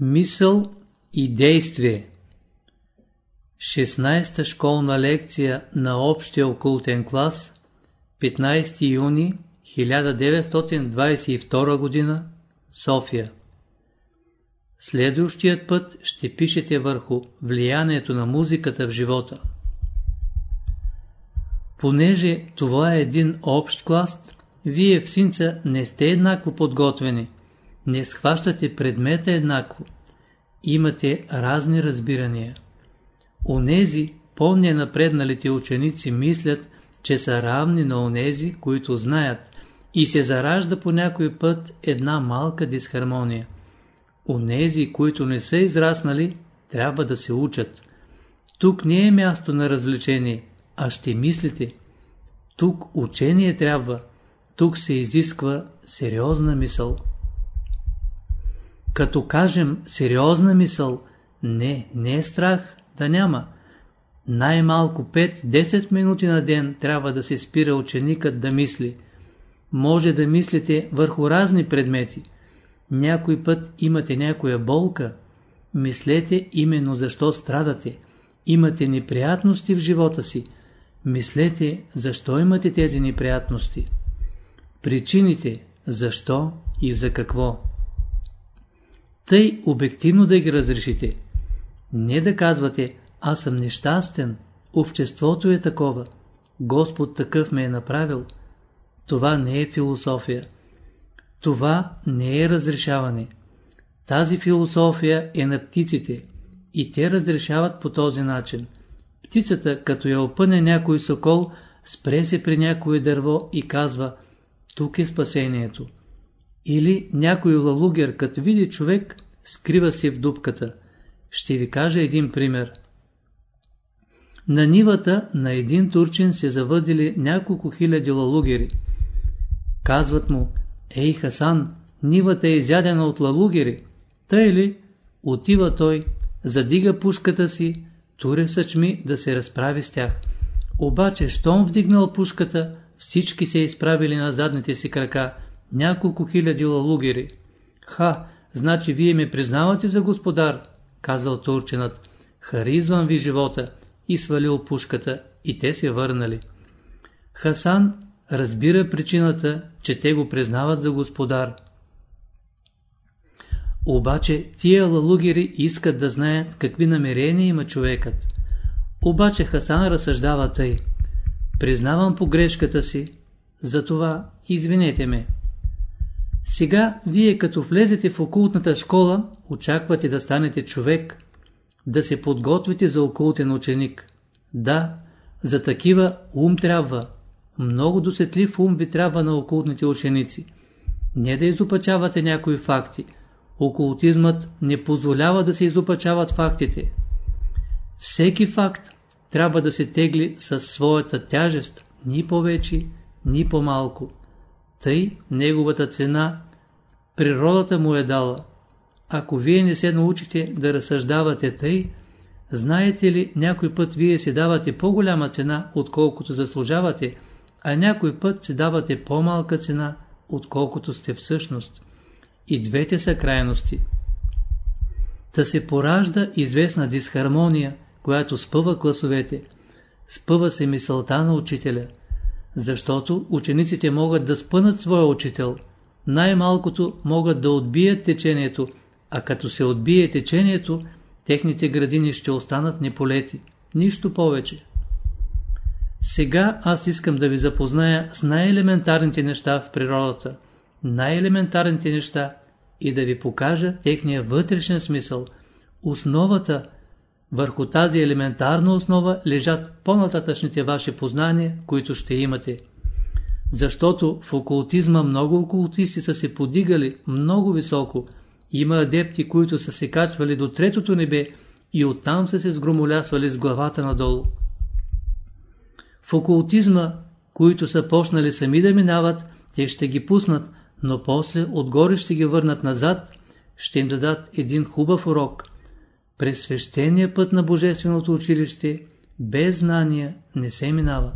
Мисъл и действие 16-та школна лекция на общия окултен клас 15 юни 1922 г. София Следващият път ще пишете върху влиянието на музиката в живота. Понеже това е един общ клас, вие в синца не сте еднакво подготвени – не схващате предмета еднакво. Имате разни разбирания. Онези, по-ненапредналите ученици мислят, че са равни на онези, които знаят, и се заражда по някой път една малка дисхармония. Онези, които не са израснали, трябва да се учат. Тук не е място на развлечение, а ще мислите. Тук учение трябва, тук се изисква сериозна мисъл. Като кажем сериозна мисъл, не, не е страх да няма. Най-малко 5-10 минути на ден трябва да се спира ученикът да мисли. Може да мислите върху разни предмети. Някой път имате някоя болка. Мислете именно защо страдате. Имате неприятности в живота си. Мислете защо имате тези неприятности. Причините защо и за какво. Тъй обективно да ги разрешите. Не да казвате, аз съм нещастен, обществото е такова, Господ такъв ме е направил. Това не е философия. Това не е разрешаване. Тази философия е на птиците и те разрешават по този начин. Птицата, като я опъне някой сокол, спре се при някое дърво и казва, тук е спасението. Или някой лалугер, като види човек, скрива се в дупката. Ще ви кажа един пример. На нивата на един турчин се завъдили няколко хиляди лалугери. Казват му, ей Хасан, нивата е изядена от лалугери. Тъй ли? Отива той, задига пушката си, туре съчми да се разправи с тях. Обаче, щом вдигнал пушката, всички се изправили на задните си крака, няколко хиляди лалугери. Ха, значи вие ме признавате за господар, казал турчинът. Харизвам ви живота и свалил пушката и те се върнали. Хасан разбира причината, че те го признават за господар. Обаче тия лалугери искат да знаят какви намерения има човекът. Обаче Хасан разсъждава тъй. Признавам погрешката си, затова извинете ме. Сега, вие като влезете в окултната школа, очаквате да станете човек, да се подготвите за окултен ученик. Да, за такива ум трябва. Много досетлив ум ви трябва на окултните ученици. Не да изопачавате някои факти. Окултизмът не позволява да се изопачават фактите. Всеки факт трябва да се тегли със своята тяжест, ни повече, ни по-малко. Тъй неговата цена природата му е дала. Ако вие не се научите да разсъждавате тъй, знаете ли, някой път вие си давате по-голяма цена, отколкото заслужавате, а някой път си давате по-малка цена, отколкото сте всъщност. И двете са крайности. Та се поражда известна дисхармония, която спъва класовете, спъва се мисълта на учителя – защото учениците могат да спънат своя учител. Най-малкото могат да отбият течението, а като се отбие течението, техните градини ще останат неполети. Нищо повече. Сега аз искам да ви запозная с най-елементарните неща в природата. Най-елементарните неща и да ви покажа техния вътрешен смисъл. Основата, върху тази елементарна основа лежат по-нататъчните ваши познания, които ще имате. Защото в окултизма много окултисти са се подигали много високо. Има адепти, които са се качвали до третото небе и оттам са се сгромолясвали с главата надолу. В окултизма, които са почнали сами да минават, те ще ги пуснат, но после отгоре ще ги върнат назад, ще им дадат един хубав урок – през свещения път на Божественото училище без знания не се минава.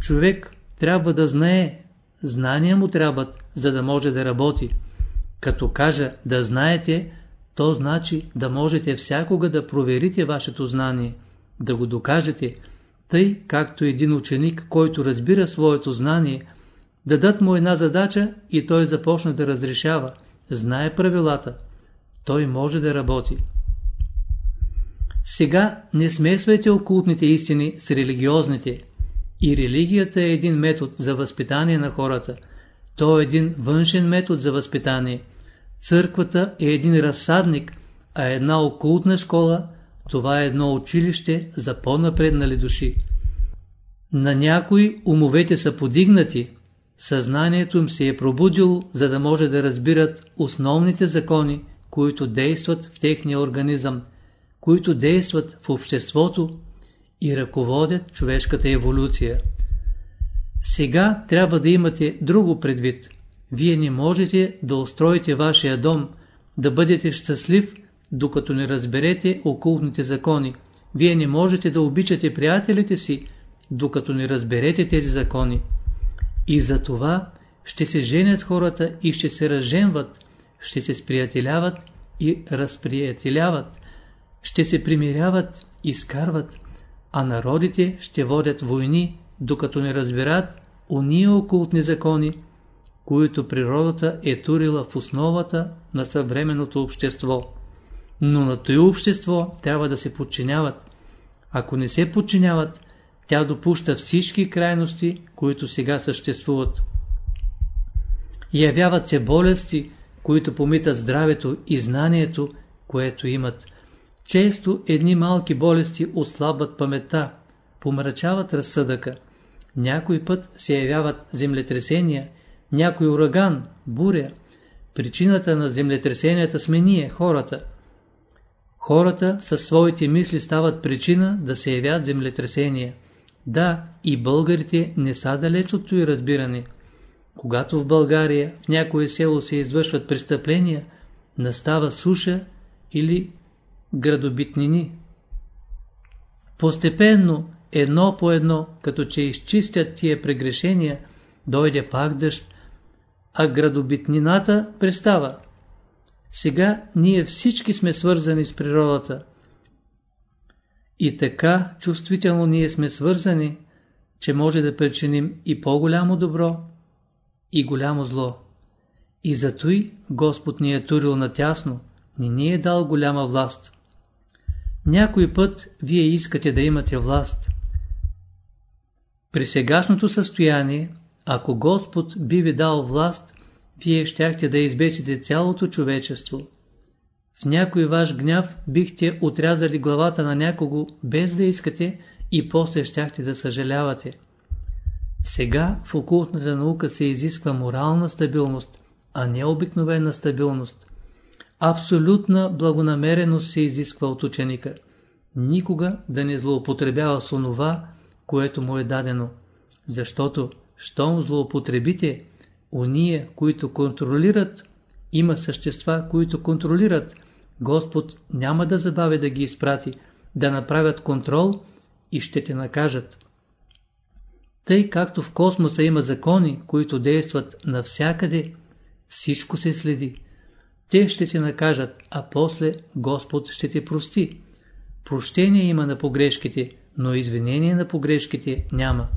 Човек трябва да знае, знания му трябват, за да може да работи. Като кажа да знаете, то значи да можете всякога да проверите вашето знание, да го докажете, тъй както един ученик, който разбира своето знание, дадат му една задача и той започне да разрешава, знае правилата, той може да работи. Сега не смесвайте окултните истини с религиозните. И религията е един метод за възпитание на хората. То е един външен метод за възпитание. Църквата е един разсадник, а една окултна школа това е едно училище за по-напреднали души. На някои умовете са подигнати, съзнанието им се е пробудило, за да може да разбират основните закони, които действат в техния организъм, които действат в обществото и ръководят човешката еволюция. Сега трябва да имате друго предвид. Вие не можете да устроите вашия дом, да бъдете щастлив, докато не разберете окултните закони. Вие не можете да обичате приятелите си, докато не разберете тези закони. И за това ще се женят хората и ще се разженват, ще се сприятеляват и разприятеляват, ще се примиряват и скарват, а народите ще водят войни, докато не разберат уния окултни закони, които природата е турила в основата на съвременното общество. Но на това общество трябва да се подчиняват. Ако не се подчиняват, тя допуща всички крайности, които сега съществуват. Явяват се болести, които помитат здравето и знанието, което имат. Често едни малки болести отслабват паметта, помрачават разсъдъка. Някой път се явяват землетресения, някой ураган, буря. Причината на землетресенията сме ние, хората. Хората със своите мисли стават причина да се явят землетресения. Да, и българите не са далеч от и разбиране. Когато в България в някое село се извършват престъпления, настава суша или градобитнини. Постепенно, едно по едно, като че изчистят тия прегрешения, дойде пак дъжд, а градобитнината престава. Сега ние всички сме свързани с природата. И така чувствително ние сме свързани, че може да причиним и по-голямо добро, и голямо зло. И зато и Господ ни е турил натясно, ни ни е дал голяма власт. Някой път вие искате да имате власт. При сегашното състояние, ако Господ би ви дал власт, вие щяхте да избесите цялото човечество. В някой ваш гняв бихте отрязали главата на някого без да искате и после щяхте да съжалявате. Сега в окултната наука се изисква морална стабилност, а не обикновена стабилност. Абсолютна благонамереност се изисква от ученика. Никога да не злоупотребява с онова, което му е дадено. Защото, щом злоупотребите, уния, които контролират, има същества, които контролират, Господ няма да забави да ги изпрати, да направят контрол и ще те накажат. Тъй както в космоса има закони, които действат навсякъде, всичко се следи. Те ще те накажат, а после Господ ще те прости. Прощение има на погрешките, но извинение на погрешките няма.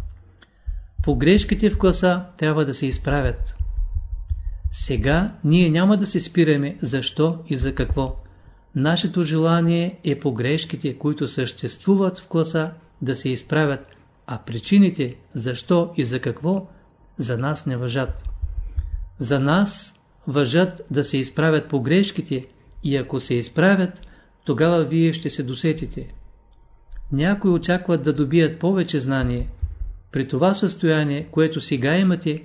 Погрешките в класа трябва да се изправят. Сега ние няма да се спираме защо и за какво. Нашето желание е погрешките, които съществуват в класа, да се изправят, а причините защо и за какво за нас не въжат. За нас въжат да се изправят погрешките и ако се изправят, тогава вие ще се досетите. Някои очакват да добият повече знание. При това състояние, което сега имате,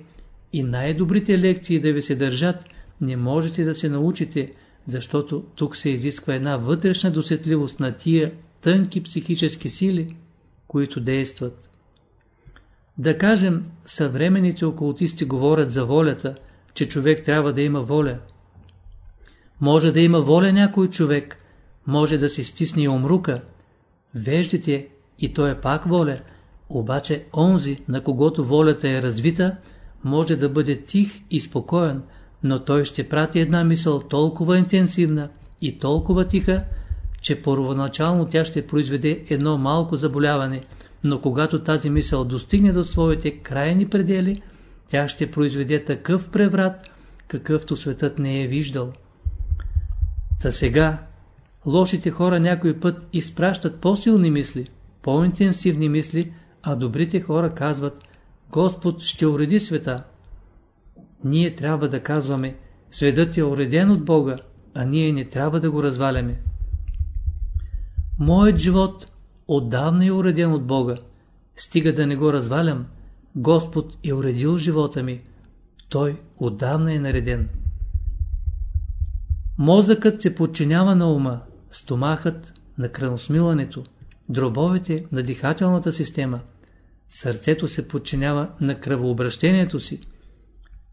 и най-добрите лекции да ви се държат, не можете да се научите, защото тук се изисква една вътрешна досетливост на тия тънки психически сили, които действат. Да кажем, съвременните окултисти говорят за волята, че човек трябва да има воля. Може да има воля някой човек, може да се стисне омрука. Веждите, и то е пак воля, обаче онзи, на когото волята е развита, може да бъде тих и спокоен, но той ще прати една мисъл толкова интенсивна и толкова тиха, че първоначално тя ще произведе едно малко заболяване, но когато тази мисъл достигне до своите крайни предели, тя ще произведе такъв преврат, какъвто светът не е виждал. Та сега, лошите хора някой път изпращат по-силни мисли, по-интенсивни мисли, а добрите хора казват, Господ ще уреди света. Ние трябва да казваме, светът е уреден от Бога, а ние не трябва да го разваляме. Моят живот отдавна е уреден от Бога. Стига да не го развалям, Господ е уредил живота ми. Той отдавна е нареден. Мозъкът се подчинява на ума, стомахът на кръносмилането, дробовете на дихателната система. Сърцето се подчинява на кръвообращението си.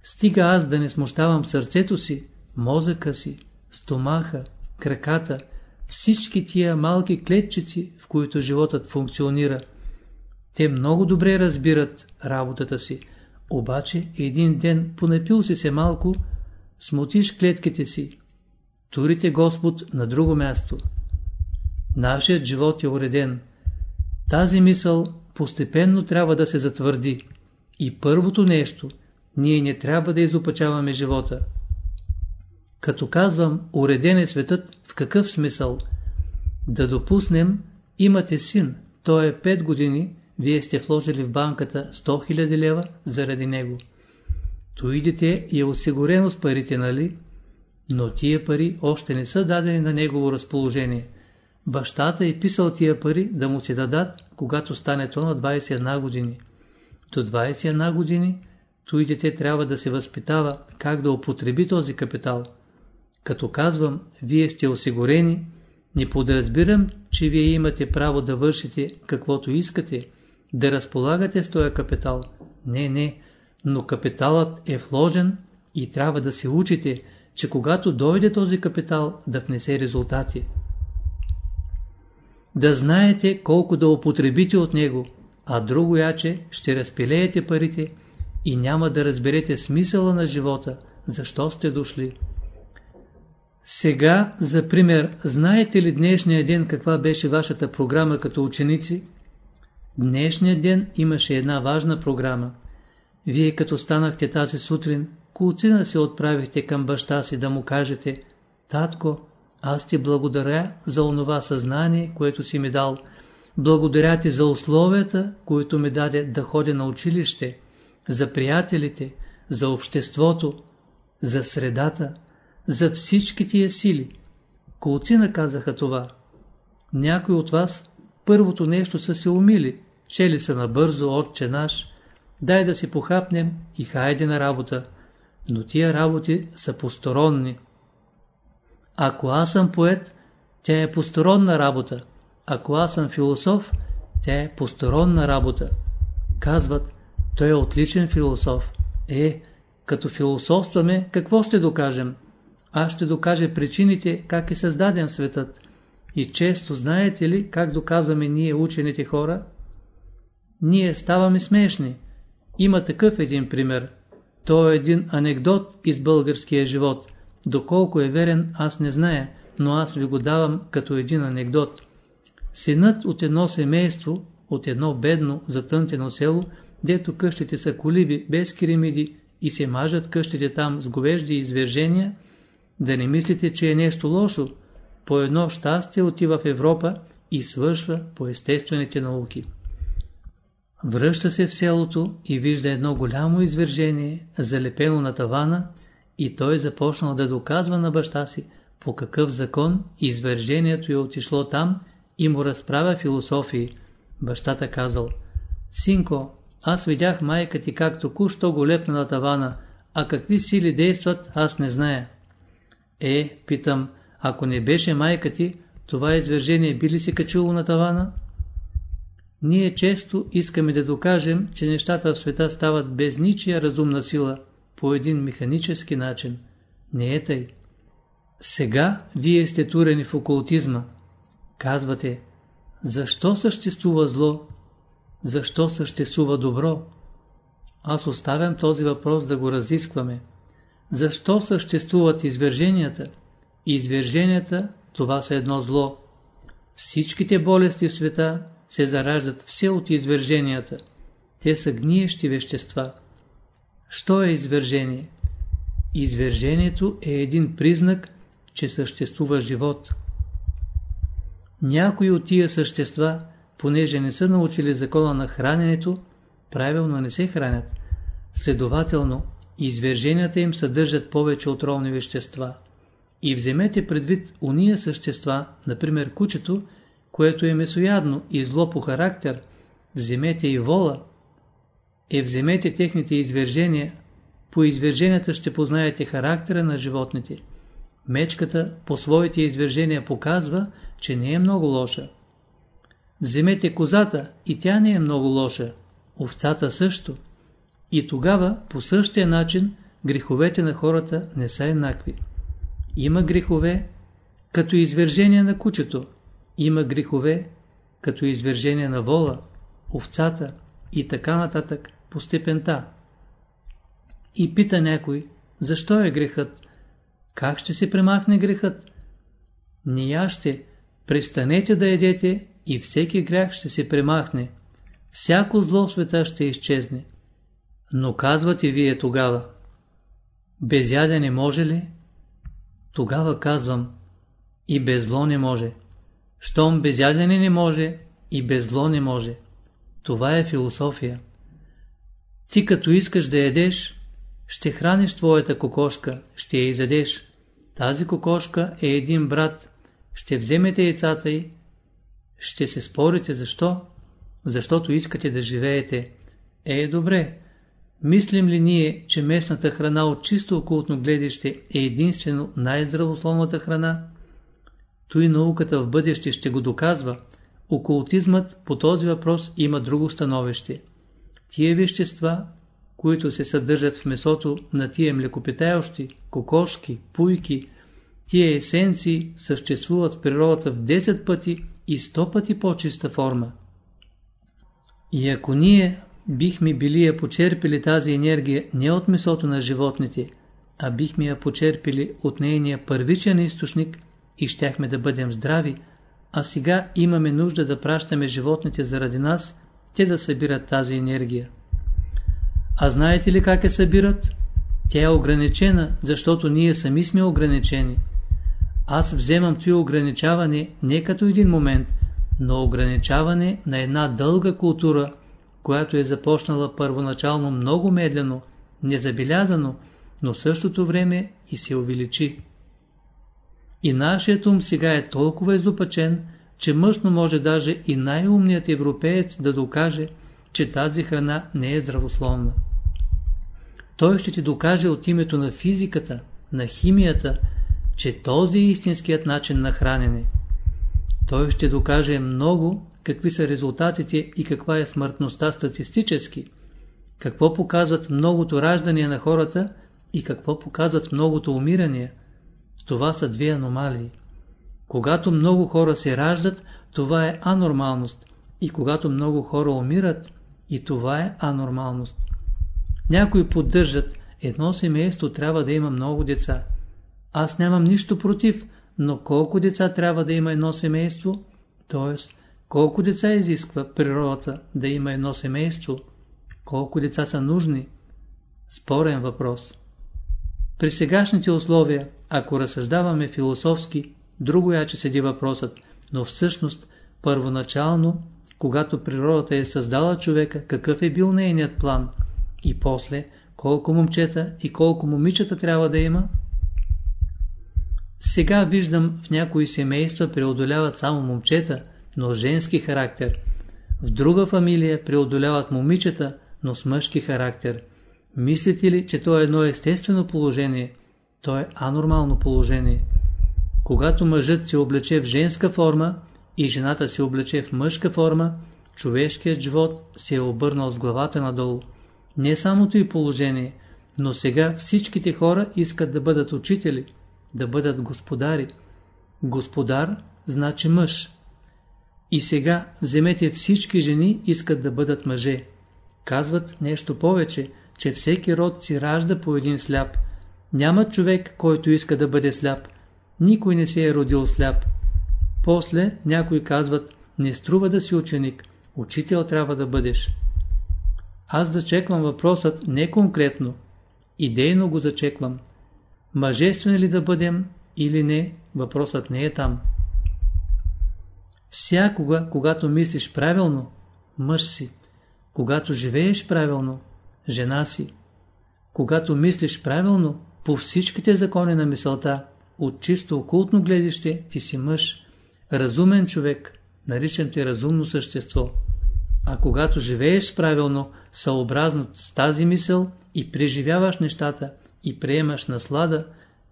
Стига аз да не смущавам сърцето си, мозъка си, стомаха, краката, всички тия малки клетчици, в които животът функционира. Те много добре разбират работата си, обаче един ден понапил си се малко, смутиш клетките си, турите Господ на друго място. Нашият живот е уреден. Тази мисъл постепенно трябва да се затвърди. И първото нещо, ние не трябва да изопачаваме живота. Като казвам, уреден е светът, в какъв смисъл? Да допуснем, имате син, той е 5 години, вие сте вложили в банката 100 000 лева заради него. Той дете е осигурено с парите, нали? Но тия пари още не са дадени на негово разположение. Бащата е писал тия пари да му се дадат, когато стане то на 21 години. До 21 години той дете трябва да се възпитава как да употреби този капитал. Като казвам, вие сте осигурени, не подразбирам, че вие имате право да вършите каквото искате, да разполагате с този капитал. Не, не, но капиталът е вложен и трябва да се учите, че когато дойде този капитал да внесе резултати. Да знаете колко да употребите от него, а друго яче ще разпилеете парите и няма да разберете смисъла на живота, защо сте дошли. Сега, за пример, знаете ли днешния ден каква беше вашата програма като ученици? Днешния ден имаше една важна програма. Вие като станахте тази сутрин, колцина се отправихте към баща си да му кажете «Татко, аз ти благодаря за онова съзнание, което си ми дал. Благодаря ти за условията, които ми даде да ходя на училище, за приятелите, за обществото, за средата, за всички тия сили. Колцина казаха това. Някой от вас първото нещо са се умили, чели са набързо, отче наш, дай да си похапнем и хайде на работа. Но тия работи са посторонни. Ако аз съм поет, тя е посторонна работа. Ако аз съм философ, тя е посторонна работа. Казват, той е отличен философ. Е, като философстваме, какво ще докажем? Аз ще докажа причините, как е създаден светът. И често знаете ли, как доказваме ние учените хора? Ние ставаме смешни. Има такъв един пример. То е един анекдот из българския живот. Доколко е верен, аз не зная, но аз ви го давам като един анекдот. Синът от едно семейство, от едно бедно, затънтено село, дето къщите са колиби без керамиди и се мажат къщите там с говежди и извержения, да не мислите, че е нещо лошо. По едно щастие отива в Европа и свършва по естествените науки. Връща се в селото и вижда едно голямо извържение, залепено на тавана, и той започнал да доказва на баща си, по какъв закон извържението е отишло там и му разправя философии. Бащата казал, Синко, аз видях майка ти как току-що го лепна на тавана, а какви сили действат, аз не зная. Е, питам, ако не беше майка ти, това извържение би ли се качило на тавана? Ние често искаме да докажем, че нещата в света стават без ничия разумна сила, по един механически начин. Не е тъй. Сега вие сте турени в окултизма. Казвате, защо съществува зло? Защо съществува добро? Аз оставям този въпрос да го разискваме. Защо съществуват изверженията? Изверженията, това са едно зло. Всичките болести в света се зараждат все от изверженията. Те са гниещи вещества. Що е извержение? Извержението е един признак, че съществува живот. Някои от тия същества, понеже не са научили закона на храненето, правилно не се хранят. Следователно, изверженията им съдържат повече отровни вещества. И вземете предвид уния същества, например кучето, което е месоядно и зло по характер, вземете и вола, е вземете техните извержения, по изверженията ще познаете характера на животните. Мечката по своите извержения показва, че не е много лоша. Вземете козата и тя не е много лоша, овцата също. И тогава по същия начин греховете на хората не са еднакви. Има грехове като извержение на кучето, има грехове като извержение на вола, овцата и така нататък по степента. И пита някой, защо е грехът? Как ще се премахне грехът? Не я ще. Престанете да едете и всеки грях ще се премахне. Всяко зло в света ще изчезне. Но казвате вие тогава, без ядене може ли? Тогава казвам, и без зло не може. Щом без ядене не може, и без зло не може. Това е философия. Ти като искаш да ядеш, ще храниш твоята кокошка, ще я изядеш. Тази кокошка е един брат. Ще вземете яйцата й, ще се спорите защо? Защото искате да живеете. Е, добре. Мислим ли ние, че местната храна от чисто окултно гледище е единствено най-здравословната храна? Той науката в бъдеще ще го доказва. Окултизмът по този въпрос има друго становище. Тия вещества, които се съдържат в месото на тия млекопитающи, кокошки, пуйки, тия есенции съществуват в природата в 10 пъти и 100 пъти по-чиста форма. И ако ние бихме били я почерпили тази енергия не от месото на животните, а бихме я почерпили от нейния първичен източник и щяхме да бъдем здрави, а сега имаме нужда да пращаме животните заради нас, те да събират тази енергия. А знаете ли как я събират? Тя е ограничена, защото ние сами сме ограничени. Аз вземам това ограничаване не като един момент, но ограничаване на една дълга култура, която е започнала първоначално много медлено, незабелязано, но в същото време и се увеличи. И нашият ум сега е толкова изопачен, че мъжно може даже и най-умният европеец да докаже, че тази храна не е здравословна. Той ще ти докаже от името на физиката, на химията, че този е истинският начин на хранене. Той ще докаже много какви са резултатите и каква е смъртността статистически, какво показват многото раждания на хората и какво показват многото умирания. Това са две аномалии. Когато много хора се раждат, това е анормалност. И когато много хора умират, и това е анормалност. Някои поддържат, едно семейство трябва да има много деца. Аз нямам нищо против, но колко деца трябва да има едно семейство? Тоест, колко деца изисква природата да има едно семейство? Колко деца са нужни? Спорен въпрос. При сегашните условия, ако разсъждаваме философски, друго яче седи въпросът, но всъщност, първоначално, когато природата е създала човека, какъв е бил нейният план? И после, колко момчета и колко момичета трябва да има? Сега виждам в някои семейства преодоляват само момчета, но женски характер. В друга фамилия преодоляват момичета, но с мъжки характер. Мислите ли, че то е едно естествено положение? То е анормално положение. Когато мъжът се облече в женска форма и жената се облече в мъжка форма, човешкият живот се е обърнал с главата надолу. Не самото и положение, но сега всичките хора искат да бъдат учители – да бъдат господари. Господар значи мъж. И сега вземете всички жени искат да бъдат мъже. Казват нещо повече, че всеки род си ражда по един сляп. Няма човек, който иска да бъде сляп. никой не се е родил сляп. После някои казват, не струва да си ученик, учител трябва да бъдеш. Аз зачеквам въпросът не конкретно, идейно го зачеквам. Мъжествени ли да бъдем или не, въпросът не е там. Всякога, когато мислиш правилно, мъж си. Когато живееш правилно, жена си. Когато мислиш правилно, по всичките закони на мисълта, от чисто окултно гледище, ти си мъж, разумен човек, наричам те разумно същество. А когато живееш правилно, съобразно с тази мисъл и преживяваш нещата и приемаш наслада,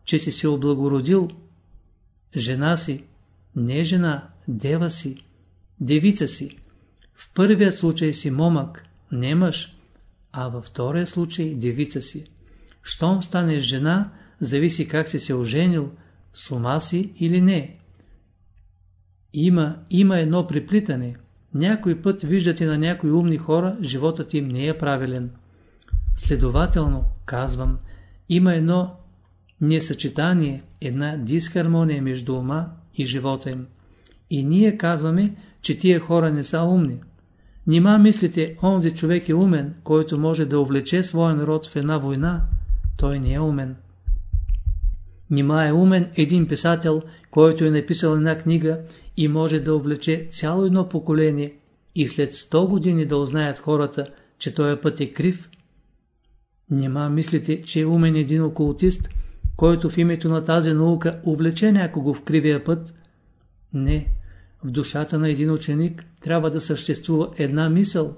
че си се облагородил, жена си, не жена, дева си, девица си. В първия случай си момък, не мъж, а във втория случай девица си. Щом станеш жена, зависи как си се оженил, с ума си или не. Има, има едно приплитане. Някой път виждате на някои умни хора, животът им не е правилен. Следователно, казвам, има едно несъчетание, една дисхармония между ума и живота им. И ние казваме, че тия хора не са умни. Нима мислите, онзи човек е умен, който може да увлече своя народ в една война, той не е умен. Нима е умен един писател, който е написал една книга и може да увлече цяло едно поколение и след 100 години да узнаят хората, че този път е крив. Нима мислите, че е умен един окултист, който в името на тази наука увлече някого в кривия път? Не. В душата на един ученик трябва да съществува една мисъл.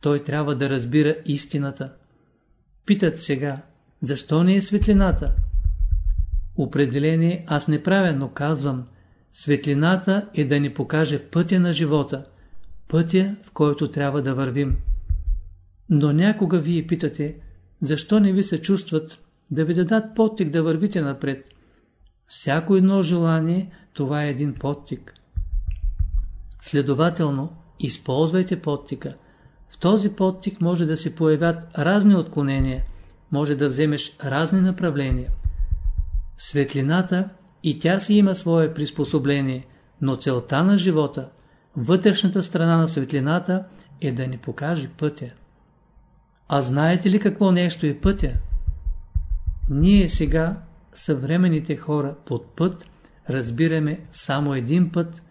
Той трябва да разбира истината. Питат сега, защо не е светлината? Определение аз не правя, но казвам, светлината е да ни покаже пътя на живота, пътя, в който трябва да вървим. Но някога вие питате, защо не ви се чувстват да ви дадат подтик да вървите напред. Всяко едно желание, това е един подтик. Следователно, използвайте подтика. В този подтик може да се появят разни отклонения, може да вземеш разни направления. Светлината и тя си има свое приспособление, но целта на живота, вътрешната страна на светлината е да ни покаже пътя. А знаете ли какво нещо е пътя? Ние сега, съвременните хора, под път, разбираме само един път,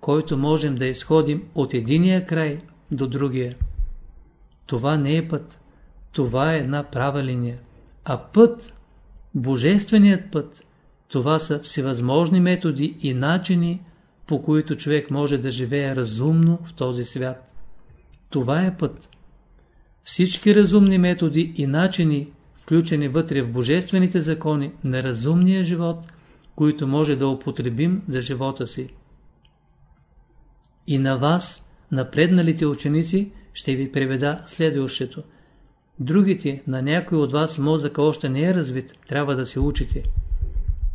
който можем да изходим от единия край до другия. Това не е път, това е една права линия. А път, божественият път, това са всевъзможни методи и начини, по които човек може да живее разумно в този свят. Това е път. Всички разумни методи и начини, включени вътре в божествените закони на разумния живот, които може да употребим за живота си. И на вас, напредналите ученици, ще ви преведа следващото. Другите, на някой от вас мозъка още не е развит, трябва да се учите.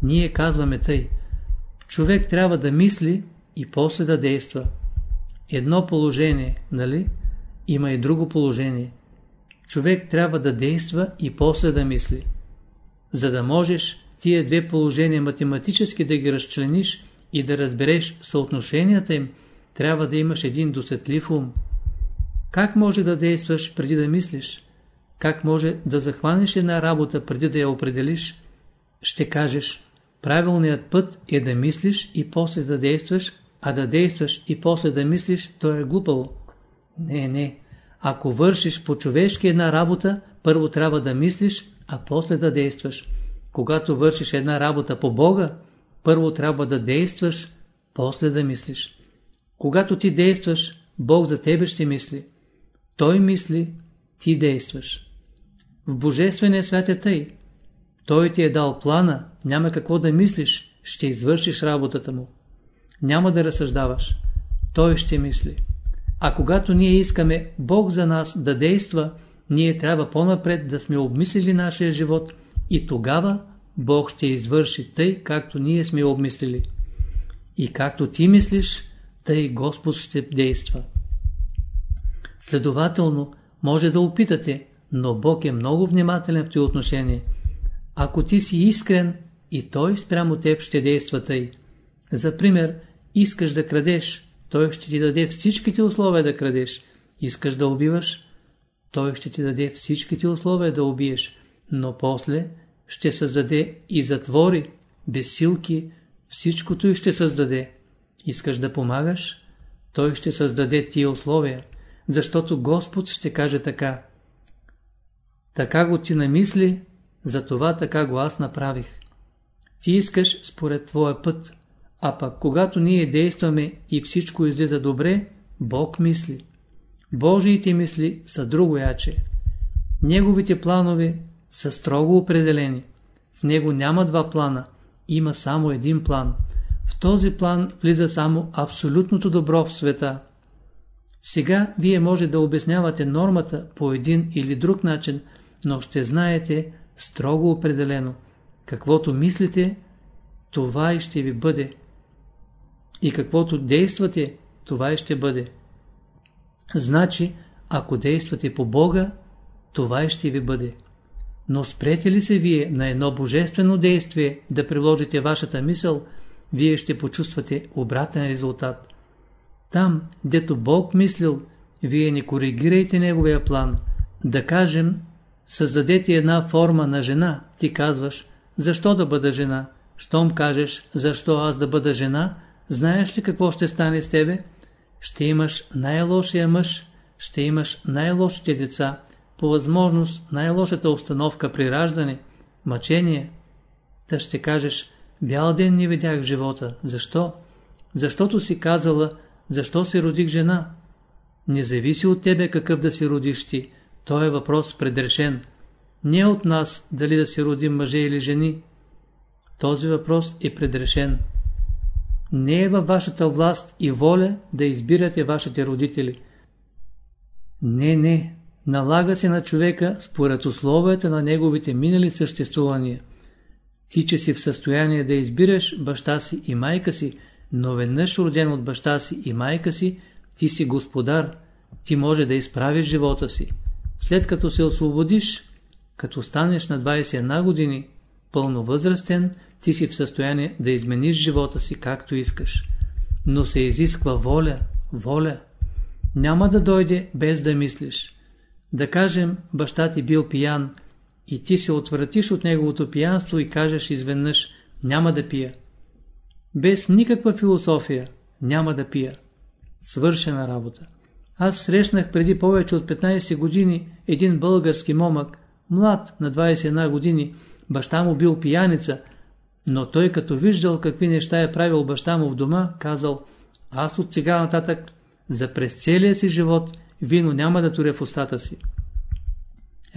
Ние казваме тъй. Човек трябва да мисли и после да действа. Едно положение, нали? Има и друго положение човек трябва да действа и после да мисли. За да можеш тия две положения математически да ги разчлениш и да разбереш съотношенията им, трябва да имаш един досетлив ум. Как може да действаш преди да мислиш? Как може да захванеш една работа преди да я определиш? Ще кажеш, правилният път е да мислиш и после да действаш, а да действаш и после да мислиш, то е глупаво. Не, не. Ако вършиш по-човешки една работа, първо трябва да мислиш, а после да действаш. Когато вършиш една работа по Бога, първо трябва да действаш, после да мислиш. Когато ти действаш, Бог за тебе ще мисли. Той мисли, ти действаш. В Божествения свят е тъй. Той ти е дал плана, няма какво да мислиш, ще извършиш работата му. Няма да разсъждаваш. Той ще мисли. А когато ние искаме Бог за нас да действа, ние трябва по-напред да сме обмислили нашия живот и тогава Бог ще извърши тъй, както ние сме обмислили. И както ти мислиш, тъй Господ ще действа. Следователно, може да опитате, но Бог е много внимателен в тези отношение. Ако ти си искрен, и той спрямо теб ще действа тъй. За пример, искаш да крадеш, той ще ти даде всичките условия да крадеш. Искаш да убиваш, той ще ти даде всичките условия да убиеш, но после ще създаде и затвори, безсилки, всичкото и ще създаде. Искаш да помагаш, той ще създаде тия условия, защото Господ ще каже така. Така го ти намисли, затова така го аз направих. Ти искаш според твоя път, а пък когато ние действаме и всичко излиза добре, Бог мисли. Божиите мисли са друго яче. Неговите планове са строго определени. В него няма два плана, има само един план. В този план влиза само абсолютното добро в света. Сега вие може да обяснявате нормата по един или друг начин, но ще знаете строго определено. Каквото мислите, това и ще ви бъде. И каквото действате, това и ще бъде. Значи, ако действате по Бога, това и ще ви бъде. Но спрете ли се вие на едно божествено действие да приложите вашата мисъл, вие ще почувствате обратен резултат. Там, дето Бог мислил, вие не коригирайте неговия план. Да кажем, създадете една форма на жена, ти казваш, защо да бъда жена? Щом кажеш, защо аз да бъда жена, знаеш ли какво ще стане с тебе? Ще имаш най-лошия мъж, ще имаш най-лошите деца, по възможност най-лошата обстановка при раждане, мъчение. Та ще кажеш, бял ден не видях в живота. Защо? Защото си казала, защо се родих жена? Не зависи от тебе какъв да си родиш ти. Той е въпрос предрешен. Не от нас дали да се родим мъже или жени. Този въпрос е предрешен. Не е във вашата власт и воля да избирате вашите родители. Не, не, налага се на човека според условията на неговите минали съществувания. Ти, че си в състояние да избираш баща си и майка си, но веднъж роден от баща си и майка си, ти си господар, ти може да изправиш живота си. След като се освободиш, като станеш на 21 години, пълновъзрастен, ти си в състояние да измениш живота си както искаш. Но се изисква воля, воля. Няма да дойде без да мислиш. Да кажем, баща ти бил пиян и ти се отвратиш от неговото пиянство и кажеш изведнъж няма да пия. Без никаква философия няма да пия. Свършена работа. Аз срещнах преди повече от 15 години един български момък, млад на 21 години, баща му бил пияница, но той като виждал какви неща е правил баща му в дома, казал, аз от сега нататък за през целия си живот вино няма да туря в устата си.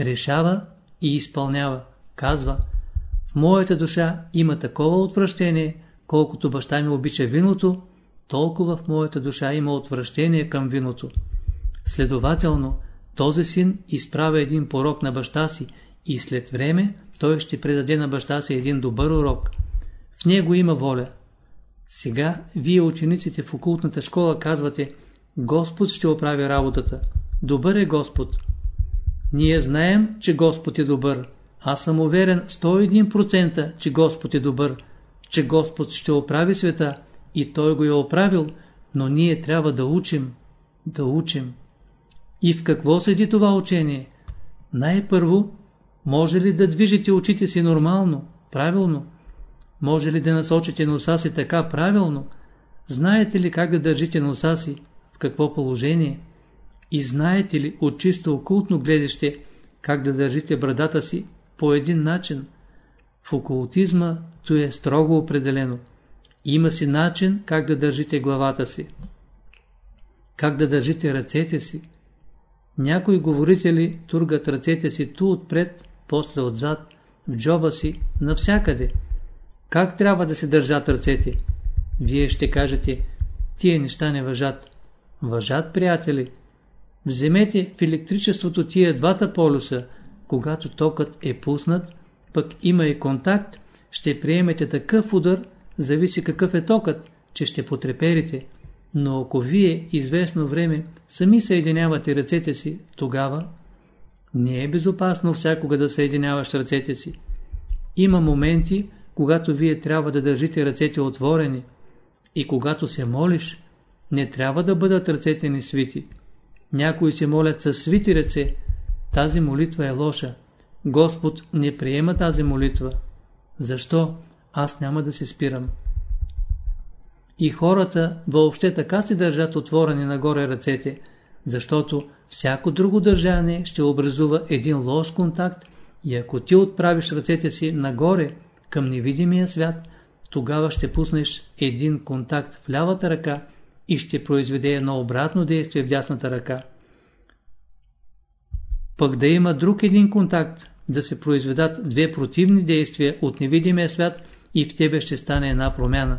Решава и изпълнява. Казва, в моята душа има такова отвращение, колкото баща ми обича виното, толкова в моята душа има отвращение към виното. Следователно, този син изправя един порок на баща си и след време той ще предаде на баща си един добър урок. В него има воля. Сега, вие учениците в окултната школа казвате, Господ ще оправи работата. Добър е Господ. Ние знаем, че Господ е добър. Аз съм уверен 101%, че Господ е добър, че Господ ще оправи света и Той го е оправил, но ние трябва да учим, да учим. И в какво седи това учение? Най-първо, може ли да движите очите си нормално, правилно? Може ли да насочите носа си така правилно? Знаете ли как да държите носа си? В какво положение? И знаете ли от чисто окултно гледаще как да държите брадата си по един начин? В окултизма то е строго определено. Има си начин как да държите главата си. Как да държите ръцете си. Някои говорители тургат ръцете си ту отпред, после отзад, в джоба си, навсякъде. Как трябва да се държат ръцете? Вие ще кажете, тия неща не въжат. Въжат, приятели. Вземете в електричеството тия двата полюса, когато токът е пуснат, пък има и контакт, ще приемете такъв удар, зависи какъв е токът, че ще потреперите. Но ако вие известно време сами съединявате ръцете си, тогава не е безопасно всякога да съединяваш ръцете си. Има моменти, когато вие трябва да държите ръцете отворени и когато се молиш, не трябва да бъдат ръцете ни свити. Някои се молят със свити ръце. Тази молитва е лоша. Господ не приема тази молитва. Защо? Аз няма да се спирам. И хората въобще така се държат отворени нагоре ръцете, защото всяко друго държане ще образува един лош контакт и ако ти отправиш ръцете си нагоре към невидимия свят, тогава ще пуснеш един контакт в лявата ръка и ще произведе едно обратно действие в дясната ръка. Пък да има друг един контакт, да се произведат две противни действия от невидимия свят и в тебе ще стане една промяна.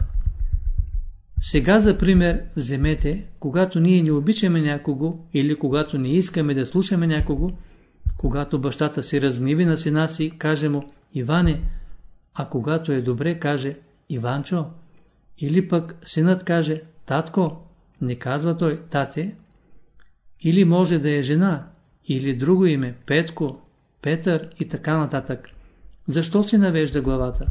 Сега за пример вземете, когато ние не обичаме някого или когато не искаме да слушаме някого, когато бащата си разгниви на сина си, каже му Иване, а когато е добре, каже Иванчо. Или пък синът каже Татко, не казва той Тате. Или може да е жена, или друго име, Петко, Петър и така нататък. Защо си навежда главата?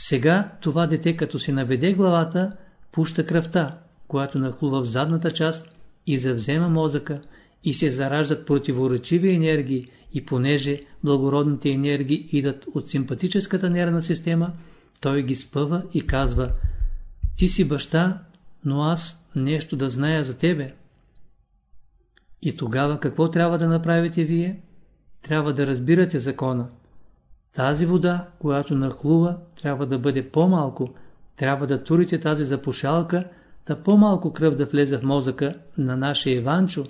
Сега това дете като си наведе главата, пуща кръвта, която нахлува в задната част и завзема мозъка и се зараждат противоречиви енергии и понеже благородните енергии идат от симпатическата нервна система, той ги спъва и казва Ти си баща, но аз нещо да зная за тебе. И тогава какво трябва да направите вие? Трябва да разбирате закона. Тази вода, която нахлува, трябва да бъде по-малко. Трябва да турите тази запушалка, да по-малко кръв да влезе в мозъка на нашия Иванчо.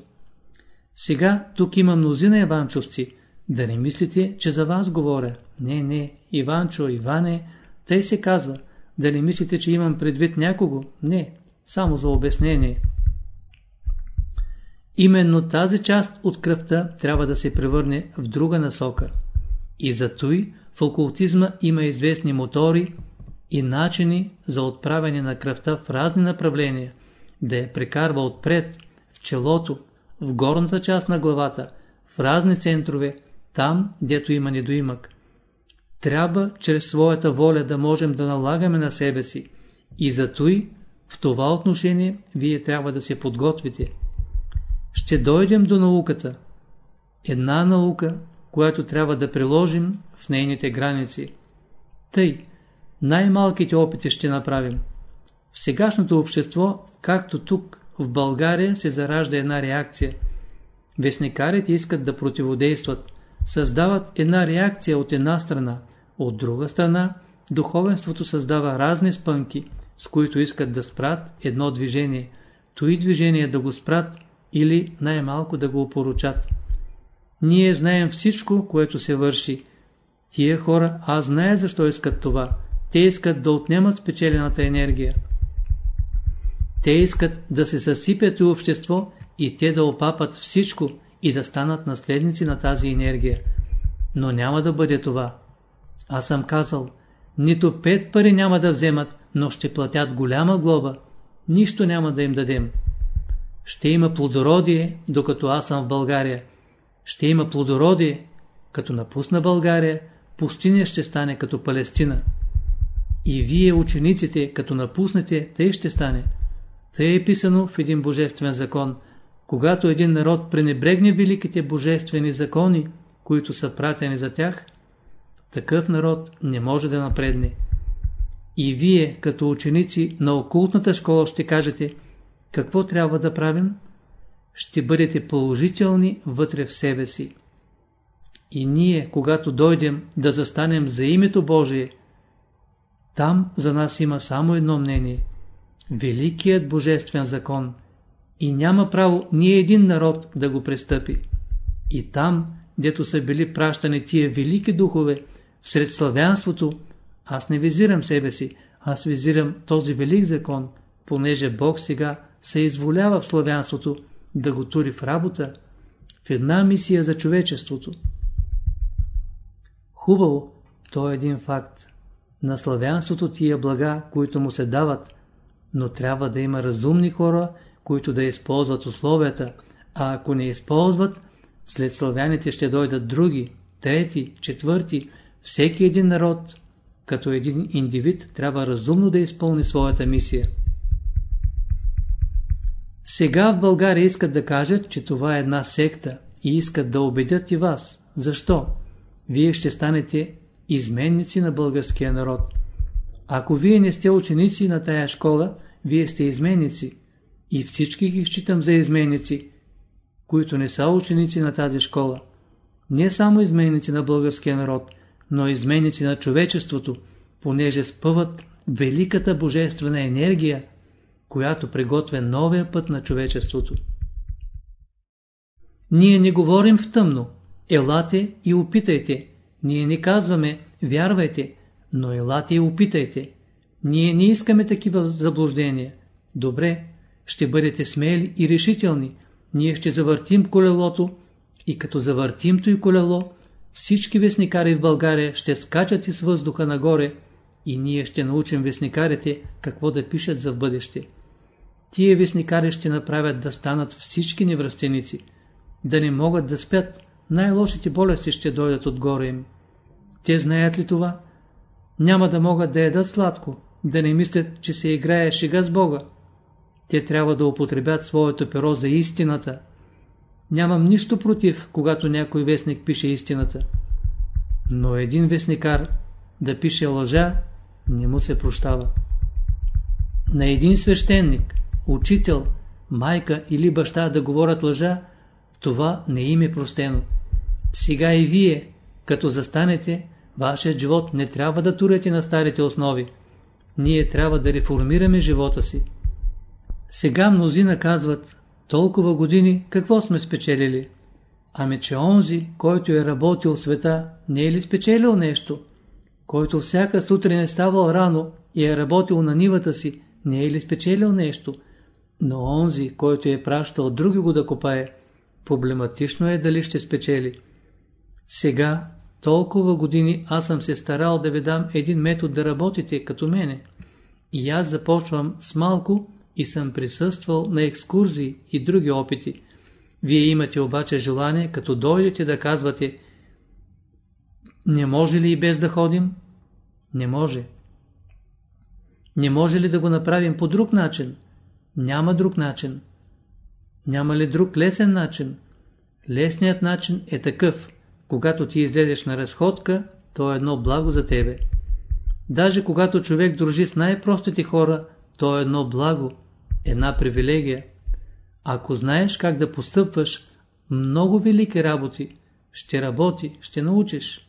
Сега тук има мнозина Иванчовци. Да не мислите, че за вас говоря. Не, не, Иванчо, Иване, тъй се казва. Да не мислите, че имам предвид някого. Не, само за обяснение. Именно тази част от кръвта трябва да се превърне в друга насока. И за той в окултизма има известни мотори и начини за отправяне на кръвта в разни направления, да я прекарва отпред, в челото, в горната част на главата, в разни центрове, там, дето има недоимък. Трябва чрез своята воля да можем да налагаме на себе си и за той в това отношение вие трябва да се подготвите. Ще дойдем до науката. Една наука, която трябва да приложим в нейните граници. Тъй, най-малките опити ще направим. В сегашното общество, както тук, в България, се заражда една реакция. Вестникарите искат да противодействат, създават една реакция от една страна, от друга страна, духовенството създава разни спънки, с които искат да спрат едно движение, тои движение да го спрат или най-малко да го опоручат. Ние знаем всичко, което се върши. Тия хора, аз знае защо искат това. Те искат да отнемат спечелената енергия. Те искат да се съсипят и общество и те да опапат всичко и да станат наследници на тази енергия. Но няма да бъде това. Аз съм казал, нито пет пари няма да вземат, но ще платят голяма глоба. Нищо няма да им дадем. Ще има плодородие, докато аз съм в България. Ще има плодородие, като напусна България, пустиня ще стане като Палестина. И вие, учениците, като напуснете, тъй ще стане. Тъй е писано в един божествен закон. Когато един народ пренебрегне великите божествени закони, които са пратени за тях, такъв народ не може да напредне. И вие, като ученици на окултната школа, ще кажете, какво трябва да правим? Ще бъдете положителни вътре в себе си. И ние, когато дойдем да застанем за името Божие, там за нас има само едно мнение – Великият Божествен закон и няма право ни един народ да го престъпи. И там, дето са били пращани тия велики духове, сред славянството, аз не визирам себе си, аз визирам този велик закон, понеже Бог сега се изволява в славянството да го тури в работа, в една мисия за човечеството. Хубаво, то е един факт. На славянството тия блага, които му се дават, но трябва да има разумни хора, които да използват условията, а ако не използват, след славяните ще дойдат други, трети, четвърти, всеки един народ като един индивид трябва разумно да изпълни своята мисия. Сега в България искат да кажат, че това е една секта и искат да убедят и вас. Защо? Вие ще станете изменници на българския народ. Ако вие не сте ученици на тая школа, вие сте изменници. И всички ги считам за изменници, които не са ученици на тази школа. Не само изменници на българския народ, но изменници на човечеството, понеже спъват великата божествена енергия, която приготвя новия път на човечеството. Ние не говорим в тъмно. Елате и опитайте. Ние не казваме, вярвайте, но елате и опитайте. Ние не искаме такива заблуждения. Добре, ще бъдете смели и решителни. Ние ще завъртим колелото и като завъртим и колело, всички вестникари в България ще скачат из въздуха нагоре и ние ще научим вестникарите какво да пишат за в бъдеще. Тие вестникари ще направят да станат всички невръстеници, да не могат да спят, най-лошите болести ще дойдат отгоре им. Те знаят ли това? Няма да могат да ядат сладко, да не мислят, че се играе шега с Бога. Те трябва да употребят своето перо за истината. Нямам нищо против, когато някой вестник пише истината. Но един вестникар да пише лъжа, не му се прощава. На един свещеник, учител, майка или баща да говорят лъжа, това не им е простено. Сега и вие, като застанете, вашият живот не трябва да турете на старите основи. Ние трябва да реформираме живота си. Сега мнозина казват, толкова години какво сме спечелили? Ами че онзи, който е работил света, не е ли спечелил нещо? Който всяка сутрин е ставал рано и е работил на нивата си, не е ли спечелил нещо? Но онзи, който е пращал други го да копае, проблематично е дали ще спечели. Сега, толкова години аз съм се старал да ви дам един метод да работите като мене. И аз започвам с малко и съм присъствал на екскурзии и други опити. Вие имате обаче желание, като дойдете да казвате Не може ли и без да ходим? Не може. Не може ли да го направим по друг начин? Няма друг начин. Няма ли друг лесен начин? Лесният начин е такъв. Когато ти излезеш на разходка, то е едно благо за тебе. Даже когато човек дружи с най-простите хора, то е едно благо, една привилегия. Ако знаеш как да постъпваш, много велики работи, ще работи, ще научиш.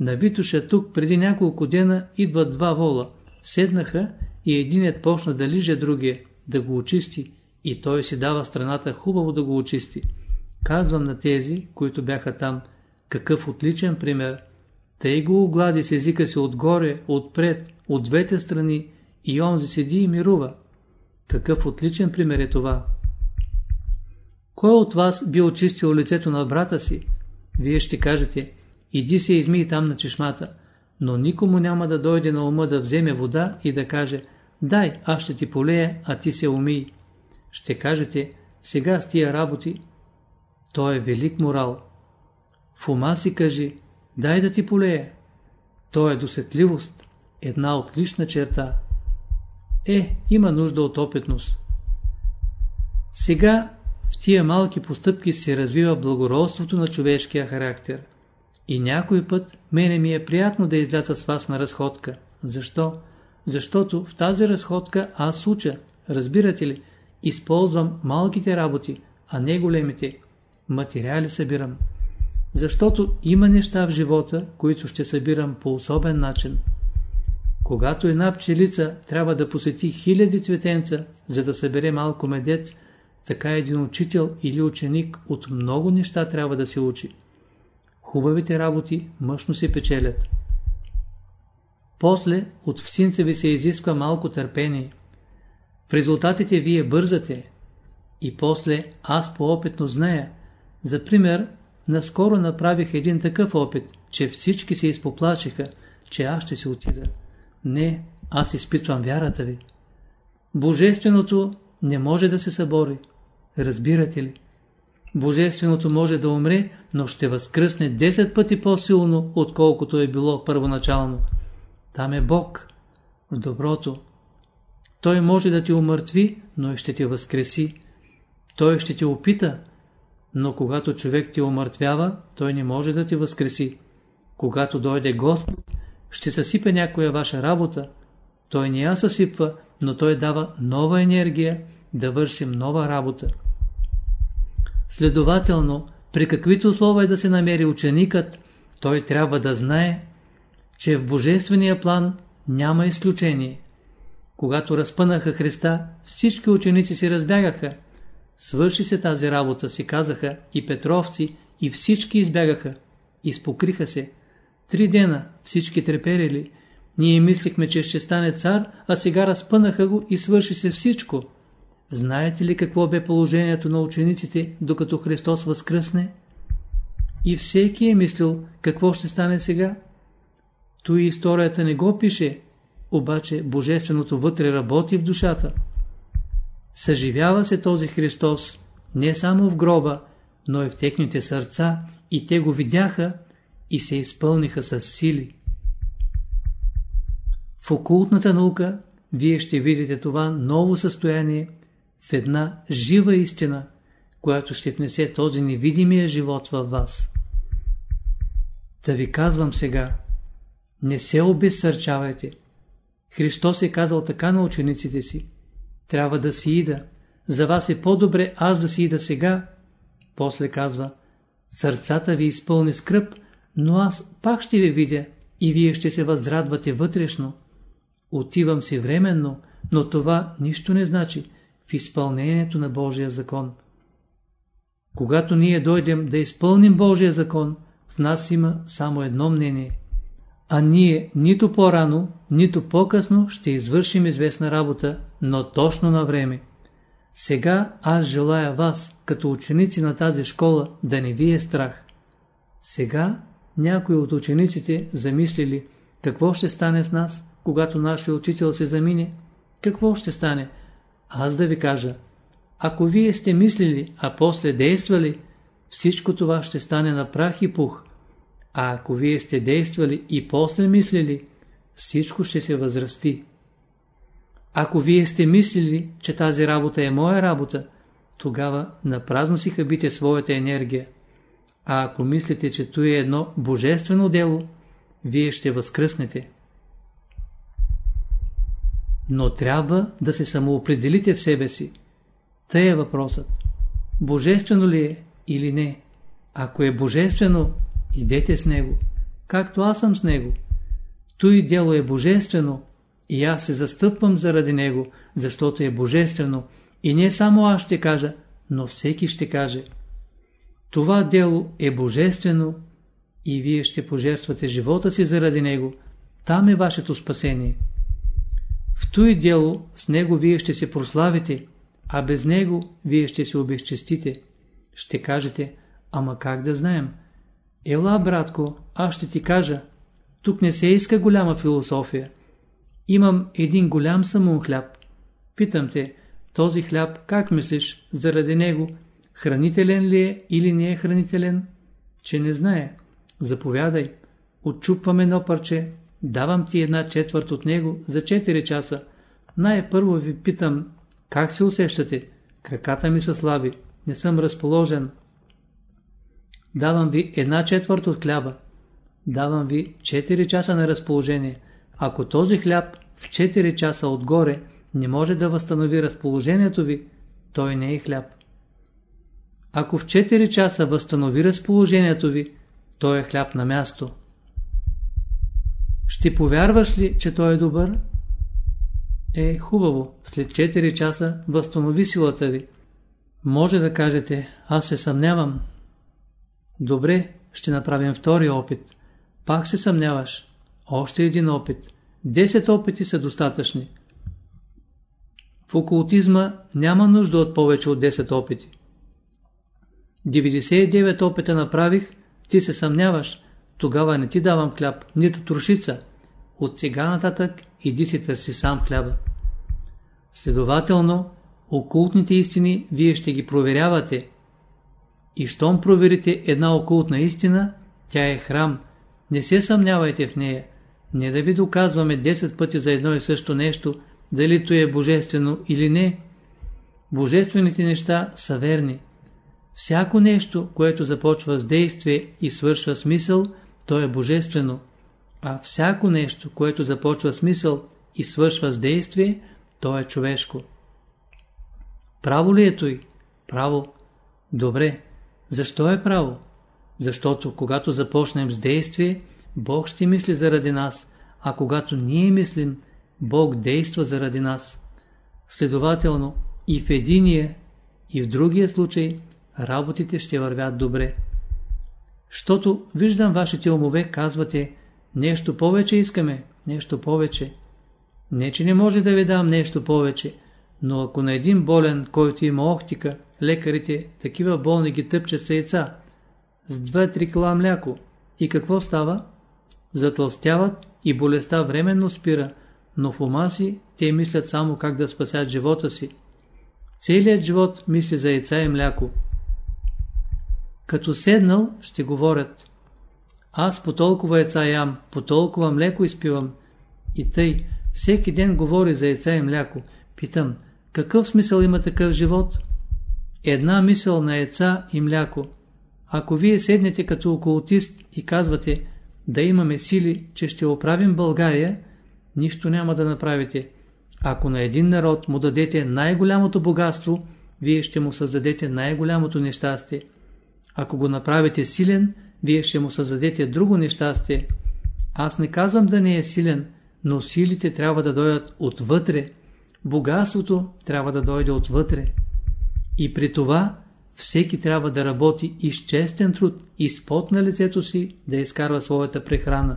На Витуша тук преди няколко дена идват два вола. Седнаха и единият почна да лиже другия, да го очисти, и той си дава страната хубаво да го очисти. Казвам на тези, които бяха там, какъв отличен пример. Тъй го оглади с езика си отгоре, отпред, от двете страни и онзи седи и мирува. Какъв отличен пример е това. Кой от вас би очистил лицето на брата си? Вие ще кажете, иди се измий там на чешмата, но никому няма да дойде на ума да вземе вода и да каже, дай, аз ще ти полея, а ти се умий. Ще кажете, сега с тия работи то е велик морал. В ума си кажи, дай да ти полее. То е досетливост, една отлична черта. Е, има нужда от опитност. Сега в тия малки постъпки се развива благородството на човешкия характер. И някой път мене ми е приятно да изляза с вас на разходка. Защо? Защото в тази разходка аз уча, разбирате ли, използвам малките работи, а не големите материали събирам. Защото има неща в живота, които ще събирам по особен начин. Когато една пчелица трябва да посети хиляди цветенца, за да събере малко медец, така един учител или ученик от много неща трябва да се учи. Хубавите работи мъжно се печелят. После от всинца ви се изисква малко търпение. В резултатите вие бързате. И после аз по-опитно зная, за пример, наскоро направих един такъв опит, че всички се изпоплачиха, че аз ще се отида. Не, аз изпитвам вярата ви. Божественото не може да се събори. Разбирате ли? Божественото може да умре, но ще възкръсне 10 пъти по-силно, отколкото е било първоначално. Там е Бог, в доброто. Той може да ти умъртви, но и ще те възкреси. Той ще те опита, но когато човек те умъртвява, той не може да те възкреси. Когато дойде Господ, ще съсипе някоя ваша работа. Той не я съсипва, но той дава нова енергия да вършим нова работа. Следователно, при каквито условия да се намери ученикът, той трябва да знае, че в Божествения план няма изключение. Когато разпънаха Христа, всички ученици си разбягаха. Свърши се тази работа, си казаха и Петровци, и всички избягаха. Изпокриха се. Три дена всички треперили. Ние мислихме, че ще стане цар, а сега разпънаха го и свърши се всичко. Знаете ли какво бе положението на учениците, докато Христос възкръсне? И всеки е мислил какво ще стане сега. Той историята не го пише, обаче Божественото вътре работи в душата. Съживява се този Христос не само в гроба, но и в техните сърца и те го видяха и се изпълниха с сили. В окултната наука вие ще видите това ново състояние в една жива истина, която ще внесе този невидимия живот във вас. Да ви казвам сега, не се обезсърчавайте. Христос е казал така на учениците си. Трябва да си ида. За вас е по-добре аз да си ида сега. После казва, сърцата ви изпълни скръп, но аз пак ще ви видя и вие ще се възрадвате вътрешно. Отивам си временно, но това нищо не значи в изпълнението на Божия закон. Когато ние дойдем да изпълним Божия закон, в нас има само едно мнение. А ние нито по-рано, нито по-късно ще извършим известна работа, но точно на време. Сега аз желая вас, като ученици на тази школа, да не ви е страх. Сега някои от учениците замислили какво ще стане с нас, когато нашия учител се замине. Какво ще стане? Аз да ви кажа. Ако вие сте мислили, а после действали, всичко това ще стане на прах и пух. А ако вие сте действали и после мислили, всичко ще се възрасти. Ако вие сте мислили, че тази работа е моя работа, тогава напразно си хабите своята енергия. А ако мислите, че то е едно божествено дело, вие ще възкръснете. Но трябва да се самоопределите в себе си. Тъй е въпросът. Божествено ли е или не? Ако е божествено, идете с него, както аз съм с него. Той дело е божествено и аз се застъпвам заради него, защото е божествено и не само аз ще кажа, но всеки ще каже. Това дело е божествено и вие ще пожертвате живота си заради него. Там е вашето спасение. В той дело с него вие ще се прославите, а без него вие ще се обезчестите. Ще кажете, ама как да знаем? Ела, братко, аз ще ти кажа. Тук не се иска голяма философия. Имам един голям самун хляб. Питам те, този хляб, как мислиш, заради него, хранителен ли е или не е хранителен? Че не знае. Заповядай. Отчупвам едно парче. Давам ти една четвърт от него за 4 часа. Най-първо ви питам, как се усещате? Краката ми са слаби. Не съм разположен. Давам ви една четвърт от хляба. Давам ви 4 часа на разположение. Ако този хляб в 4 часа отгоре не може да възстанови разположението ви, той не е хляб. Ако в 4 часа възстанови разположението ви, той е хляб на място. Ще повярваш ли, че той е добър? Е, хубаво, след 4 часа възстанови силата ви. Може да кажете, аз се съмнявам, Добре, ще направим втори опит. Пак се съмняваш. Още един опит. Десет опити са достатъчни. В окултизма няма нужда от повече от 10 опити. 99 опита направих, ти се съмняваш, тогава не ти давам хляб, нито трошица. От сега нататък иди си търси сам хляба. Следователно, окултните истини вие ще ги проверявате, и щом проверите една окултна истина, тя е храм. Не се съмнявайте в нея. не да ви доказваме 10 пъти за едно и също нещо, дали то е божествено или не. Божествените неща са верни. Всяко нещо, което започва с действие и свършва с мисъл, то е божествено. А всяко нещо, което започва с мисъл и свършва с действие, то е човешко. Право ли е той? Право. Добре. Защо е право? Защото когато започнем с действие, Бог ще мисли заради нас, а когато ние мислим, Бог действа заради нас. Следователно, и в единия, и в другия случай, работите ще вървят добре. Щото виждам вашите умове, казвате, нещо повече искаме, нещо повече. Не, че не може да ви дам нещо повече, но ако на един болен, който има охтика, лекарите такива болни ги тъпчат с яйца, с 2-3 кила мляко, и какво става? Затластяват и болестта временно спира, но в ума си те мислят само как да спасят живота си. Целият живот мисли за яйца и мляко. Като седнал, ще говорят. Аз по толкова яйца ям, по толкова млеко изпивам. И тъй, всеки ден говори за яйца и мляко. Питам, какъв смисъл има такъв живот? Една мисъл на яйца и мляко. Ако вие седнете като окултист и казвате да имаме сили, че ще оправим България, нищо няма да направите. Ако на един народ му дадете най-голямото богатство, вие ще му създадете най-голямото нещастие. Ако го направите силен, вие ще му създадете друго нещастие. Аз не казвам да не е силен, но силите трябва да дойдат отвътре. Богатството трябва да дойде отвътре. И при това всеки трябва да работи и с честен труд и с пот на лицето си да изкарва своята прехрана.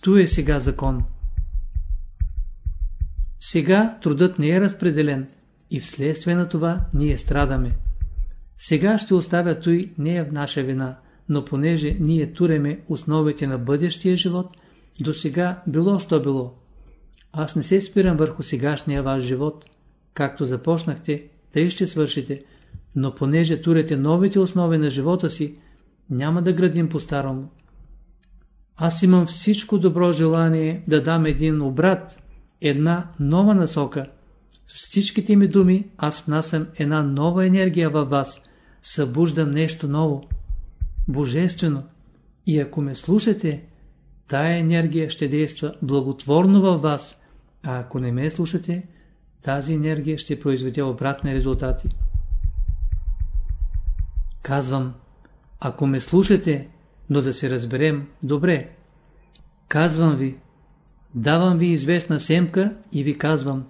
Ту е сега закон. Сега трудът не е разпределен и вследствие на това ние страдаме. Сега ще оставя той не е в наша вина, но понеже ние туреме основите на бъдещия живот, до сега било що било. Аз не се спирам върху сегашния ваш живот. Както започнахте, тъй ще свършите, но понеже турете новите основи на живота си, няма да градим по-старому. Аз имам всичко добро желание да дам един обрат, една нова насока. С всичките ми думи аз внасям една нова енергия във вас, събуждам нещо ново, божествено. И ако ме слушате, тая енергия ще действа благотворно във вас, а ако не ме слушате, тази енергия ще произведе обратни резултати. Казвам, ако ме слушате, но да се разберем добре. Казвам ви, давам ви известна семка и ви казвам,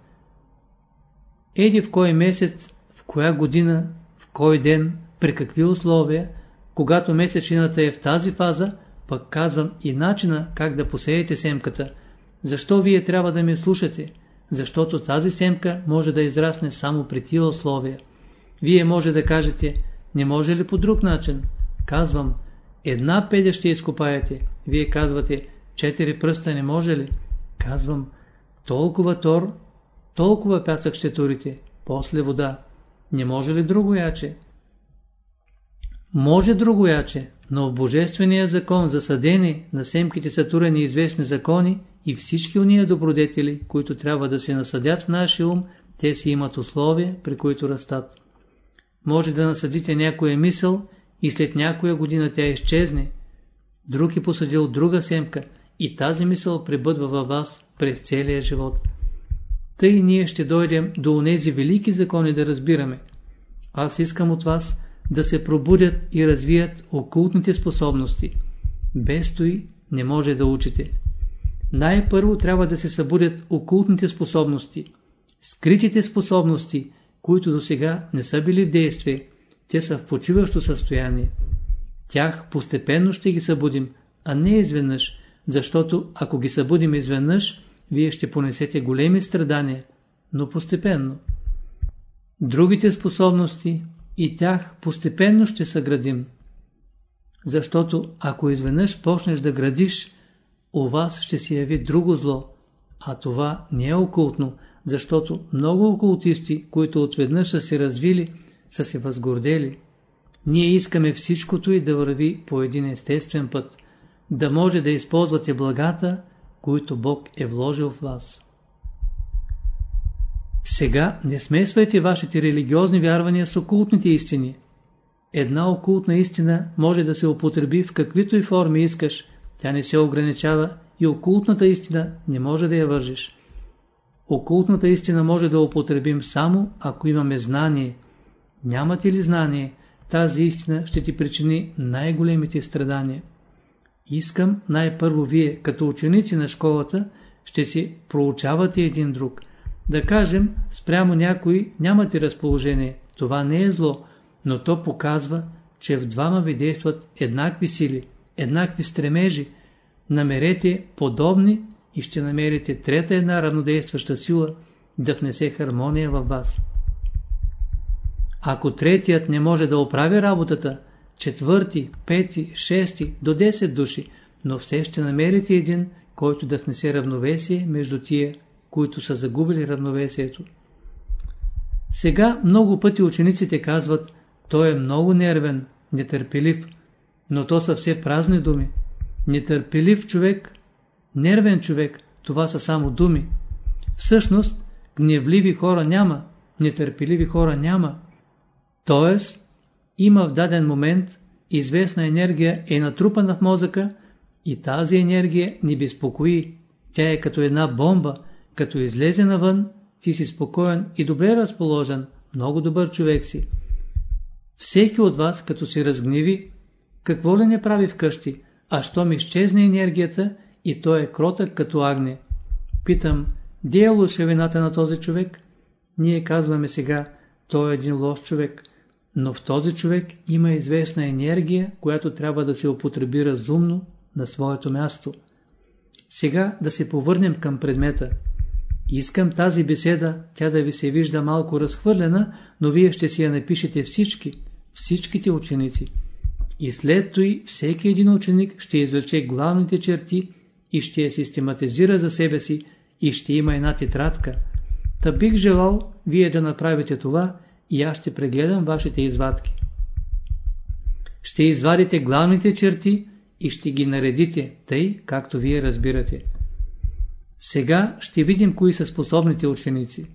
еди в кой месец, в коя година, в кой ден, при какви условия, когато месечината е в тази фаза, пък казвам и начина как да посеете семката. Защо вие трябва да ме слушате? Защото тази семка може да израсне само при тия условия. Вие може да кажете, не може ли по друг начин? Казвам, една педя ще изкопаете. Вие казвате, четири пръста не може ли? Казвам, толкова тор, толкова пясък ще турите, после вода. Не може ли друго яче? Може друго яче, но в Божествения закон за съдени на семките са турени известни закони и всички уния добродетели, които трябва да се насъдят в нашия ум, те си имат условия, при които растат. Може да насъдите някоя мисъл и след някоя година тя изчезне. Друг е посадил друга семка и тази мисъл пребъдва във вас през целия живот. Тъй ние ще дойдем до онези велики закони да разбираме. Аз искам от вас да се пробудят и развият окултните способности. Без той не може да учите. Най-първо трябва да се събудят окултните способности. Скритите способности, които до сега не са били в действие, те са в почиващо състояние. Тях постепенно ще ги събудим, а не изведнъж, защото ако ги събудим изведнъж, вие ще понесете големи страдания, но постепенно. Другите способности и тях постепенно ще съградим. Защото ако изведнъж почнеш да градиш, у вас ще се яви друго зло, а това не е окултно, защото много окултисти, които отведнъж са се развили, са се възгордели. Ние искаме всичкото и да върви по един естествен път, да може да използвате благата, които Бог е вложил в вас. Сега не смесвайте вашите религиозни вярвания с окултните истини. Една окултна истина може да се употреби в каквито и форми искаш, тя не се ограничава и окултната истина не може да я вържиш. Окултната истина може да употребим само ако имаме знание. Нямате ли знание, тази истина ще ти причини най-големите страдания. Искам най-първо вие, като ученици на школата, ще си проучавате един друг. Да кажем, спрямо някой нямате разположение. Това не е зло, но то показва, че в двама ви действат еднакви сили, еднакви стремежи. Намерете подобни и ще намерите трета една равнодействаща сила да внесе хармония във вас. Ако третият не може да оправи работата, четвърти, пети, шести, до 10 души, но все ще намерите един, който да внесе равновесие между тия, които са загубили равновесието. Сега много пъти учениците казват, той е много нервен, нетърпелив, но то са все празни думи. Нетърпелив човек, нервен човек, това са само думи. Всъщност, гневливи хора няма, нетърпеливи хора няма. Тоест, има в даден момент известна енергия е натрупана в мозъка и тази енергия ни безпокои. Тя е като една бомба, като излезе навън, ти си спокоен и добре разположен, много добър човек си. Всеки от вас, като се разгниви, какво ли не прави вкъщи, а що ми изчезне енергията и той е кротък като агне. Питам, де е лошевината на този човек? Ние казваме сега, той е един лош човек – но в този човек има известна енергия, която трябва да се употреби разумно на своето място. Сега да се повърнем към предмета. Искам тази беседа, тя да ви се вижда малко разхвърлена, но вие ще си я напишете всички, всичките ученици. И след той всеки един ученик ще извлече главните черти и ще я систематизира за себе си и ще има една тетрадка. Та бих желал вие да направите това и аз ще прегледам вашите извадки. Ще извадите главните черти и ще ги наредите, тъй както вие разбирате. Сега ще видим кои са способните ученици.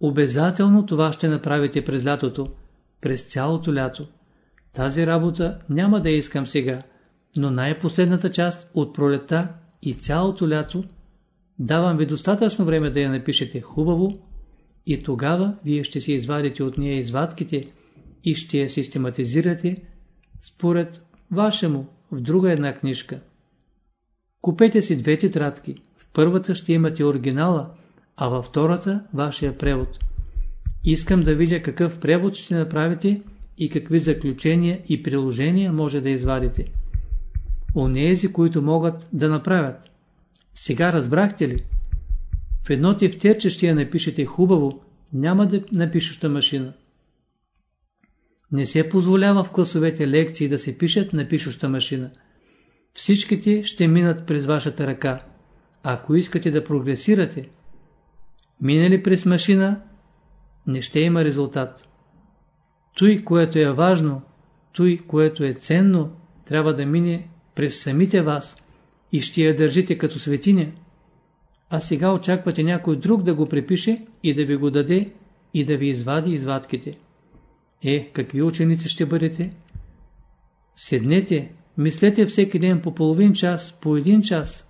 Обязателно това ще направите през лятото, през цялото лято. Тази работа няма да я искам сега, но най-последната част от пролета и цялото лято давам ви достатъчно време да я напишете хубаво и тогава вие ще си извадите от нея извадките и ще я систематизирате според вашему в друга една книжка. Купете си две тетрадки. В първата ще имате оригинала, а във втората вашия превод. Искам да видя какъв превод ще направите и какви заключения и приложения може да извадите. Онези, които могат да направят. Сега разбрахте ли? В едно тефтерче ще я напишете хубаво, няма да напишеща машина. Не се позволява в класовете лекции да се пишат на пишуща машина. Всичките ще минат през вашата ръка. Ако искате да прогресирате, минали през машина, не ще има резултат. Той, което е важно, той, което е ценно, трябва да мине през самите вас и ще я държите като светиня а сега очаквате някой друг да го препише и да ви го даде и да ви извади извадките. Е, какви ученици ще бъдете? Седнете, мислете всеки ден по половин час, по един час.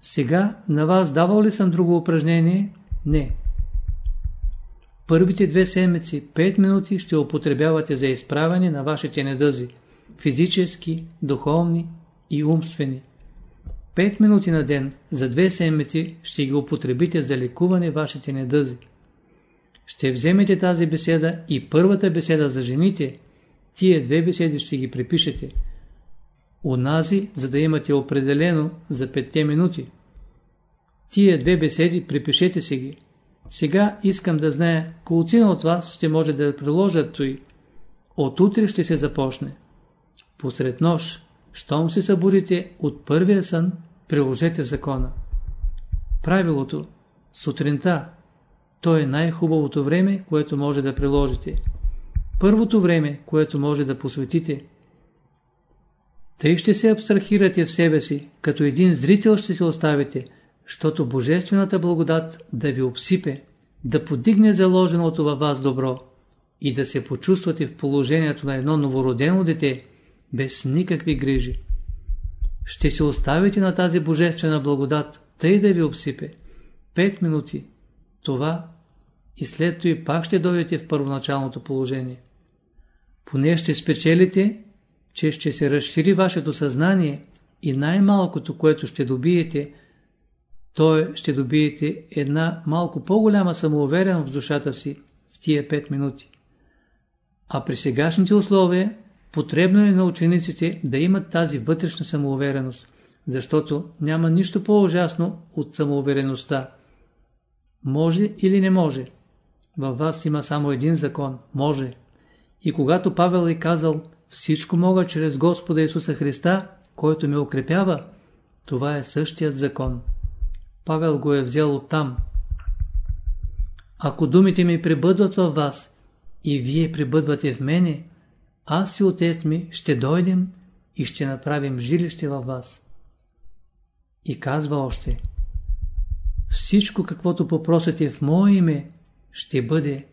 Сега на вас давал ли съм друго упражнение? Не. Първите две седмици, 5 минути ще употребявате за изправяне на вашите недъзи, физически, духовни и умствени. Пет минути на ден за две седмици ще ги употребите за лекуване вашите недъзи. Ще вземете тази беседа и първата беседа за жените, тия две беседи ще ги припишете. Унази, за да имате определено за петте минути. Тия две беседи припишете си ги. Сега искам да зная, колцина от вас ще може да приложат той. От утре ще се започне. Посред нощ щом се събудите от първия сън, приложете закона. Правилото сутринта, то е най-хубавото време, което може да приложите. Първото време, което може да посветите. Тъй ще се абстрахирате в себе си, като един зрител ще се оставите, защото Божествената благодат да ви обсипе, да подигне заложеното във вас добро и да се почувствате в положението на едно новородено дете, без никакви грижи. Ще се оставите на тази Божествена благодат, тъй да ви обсипе. Пет минути. Това и след това и пак ще дойдете в първоначалното положение. Поне ще спечелите, че ще се разшири вашето съзнание и най-малкото, което ще добиете, то ще добиете една малко по-голяма самоувереност в душата си в тия 5 минути. А при сегашните условия, потребно е на учениците да имат тази вътрешна самоувереност, защото няма нищо по-ужасно от самоувереността. Може или не може. Във вас има само един закон – може. И когато Павел е казал всичко мога чрез Господа Исуса Христа, който ме укрепява, това е същият закон. Павел го е взел оттам. Ако думите ми прибъдват във вас и вие прибъдвате в мене, аз и отец ми ще дойдем и ще направим жилище във вас. И казва още, всичко каквото попросите в мое име, ще бъде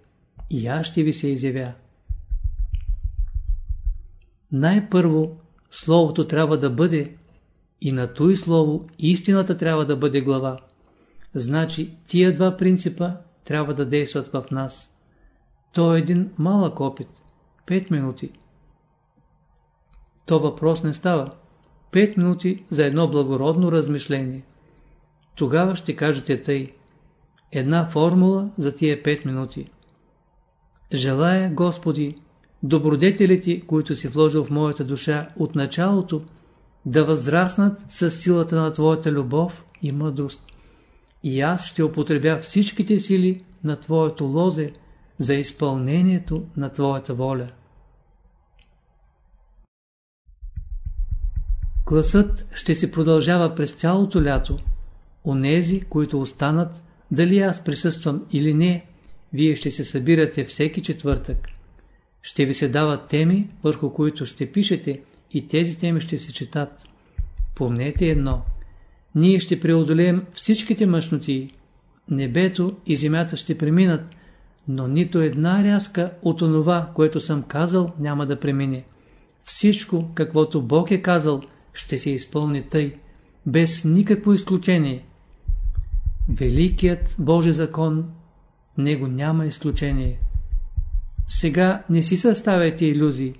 и аз ще ви се изявя. Най-първо Словото трябва да бъде и на той Слово истината трябва да бъде глава. Значи тия два принципа трябва да действат в нас. То е един малък опит. Пет минути. То въпрос не става. Пет минути за едно благородно размишление. Тогава ще кажете тъй. Една формула за тия пет минути. Желая, Господи, добродетелите, които си вложил в моята душа от началото, да възраснат с силата на Твоята любов и мъдрост. И аз ще употребя всичките сили на Твоето лозе за изпълнението на Твоята воля. Класът ще се продължава през цялото лято. Онези, които останат, дали аз присъствам или не, вие ще се събирате всеки четвъртък. Ще ви се дават теми, върху които ще пишете и тези теми ще се четат. Помнете едно. Ние ще преодолеем всичките мъжноти. Небето и земята ще преминат, но нито една рязка от онова, което съм казал, няма да премине. Всичко, каквото Бог е казал, ще се изпълни тъй, без никакво изключение. Великият Божи закон, него няма изключение. Сега не си съставяйте иллюзии.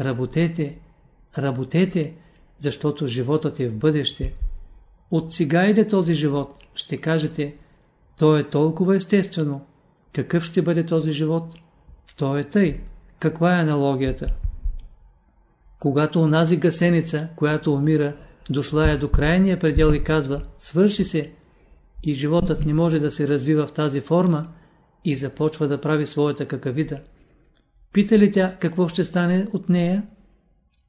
Работете, работете, защото животът е в бъдеще. От сега иде този живот, ще кажете, то е толкова естествено. Какъв ще бъде този живот? То е тъй. Каква е аналогията? Когато онази гасеница, която умира, дошла е до крайния предел и казва, свърши се, и животът не може да се развива в тази форма и започва да прави своята какавида. Пита ли тя какво ще стане от нея?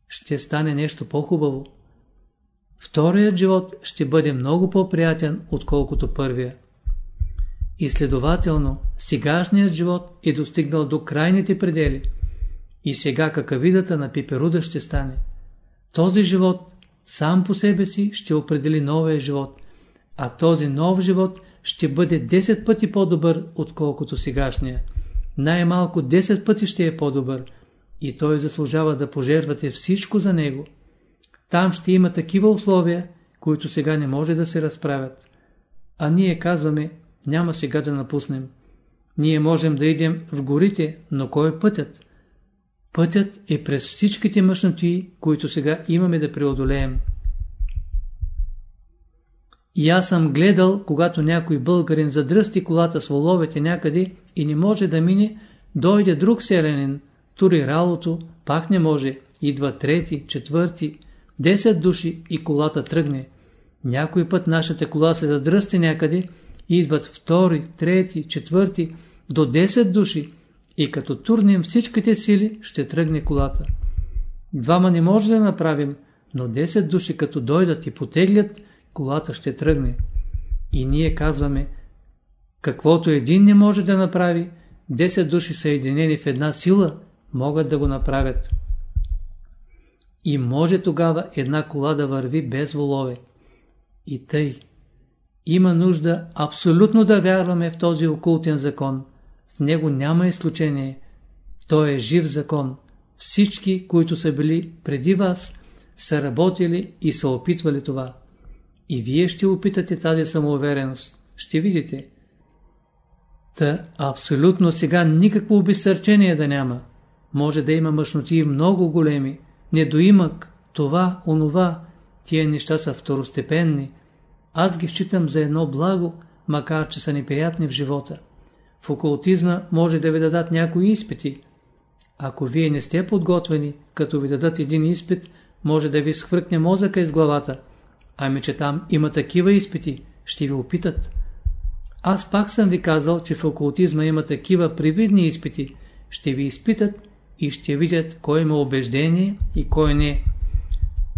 Ще стане нещо по-хубаво. Вторият живот ще бъде много по-приятен, отколкото първия. И следователно, сегашният живот е достигнал до крайните предели. И сега какавидата на пиперуда ще стане. Този живот сам по себе си ще определи новия живот, а този нов живот ще бъде 10 пъти по-добър, отколкото сегашния най-малко 10 пъти ще е по-добър и той заслужава да пожертвате всичко за него. Там ще има такива условия, които сега не може да се разправят. А ние казваме, няма сега да напуснем. Ние можем да идем в горите, но кой е пътят? Пътят е през всичките мъжноти, които сега имаме да преодолеем. И аз съм гледал, когато някой българин задръсти колата с воловете някъде и не може да мине, дойде друг селянин, тури ралото, пак не може, идва трети, четвърти, десет души и колата тръгне. Някой път нашата кола се задръсти някъде, идват втори, трети, четвърти, до 10 души и като турнем всичките сили, ще тръгне колата. Двама не може да направим, но 10 души като дойдат и потеглят, колата ще тръгне. И ние казваме, каквото един не може да направи, 10 души съединени в една сила могат да го направят. И може тогава една кола да върви без волове. И тъй. Има нужда абсолютно да вярваме в този окултен закон. Него няма изключение. Той е жив закон. Всички, които са били преди вас, са работили и са опитвали това. И вие ще опитате тази самоувереност. Ще видите. Та абсолютно сега никакво обесърчение да няма. Може да има мъжноти много големи, недоимък, това, онова, тия неща са второстепенни. Аз ги считам за едно благо, макар че са неприятни в живота. В окултизма може да ви дадат някои изпити. Ако вие не сте подготвени, като ви дадат един изпит, може да ви схвъркне мозъка из главата. Ами че там има такива изпити, ще ви опитат. Аз пак съм ви казал, че в окултизма има такива привидни изпити. Ще ви изпитат и ще видят кой има убеждение и кой не.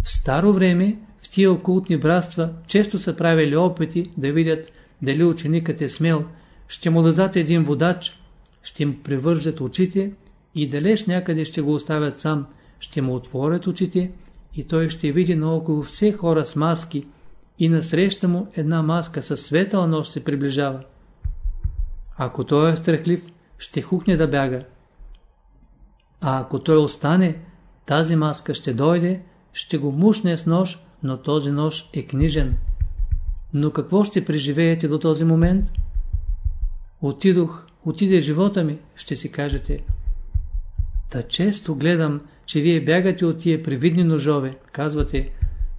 В старо време в тия окултни братства често са правили опити да видят дали ученикът е смел, ще му дадат един водач, ще му привържат очите и далеч някъде ще го оставят сам, ще му отворят очите и той ще види наоколо все хора с маски и насреща му една маска със светъл нощ се приближава. Ако той е страхлив, ще хукне да бяга. А ако той остане, тази маска ще дойде, ще го мушне с нож, но този нож е книжен. Но какво ще преживеете до този момент? Отидох, отиде живота ми, ще си кажете. Та често гледам, че вие бягате от тия привидни ножове. Казвате,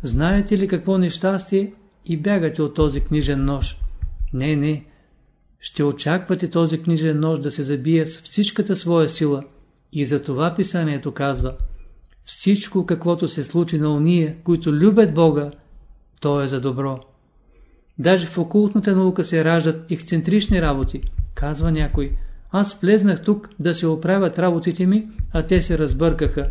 знаете ли какво нещастие и бягате от този книжен нож. Не, не. Ще очаквате този книжен нож да се забие с всичката своя сила. И за това писанието казва, всичко каквото се случи на уния, които любят Бога, то е за добро. Даже в окултната наука се раждат ексцентрични работи, казва някой. Аз влезнах тук да се оправят работите ми, а те се разбъркаха.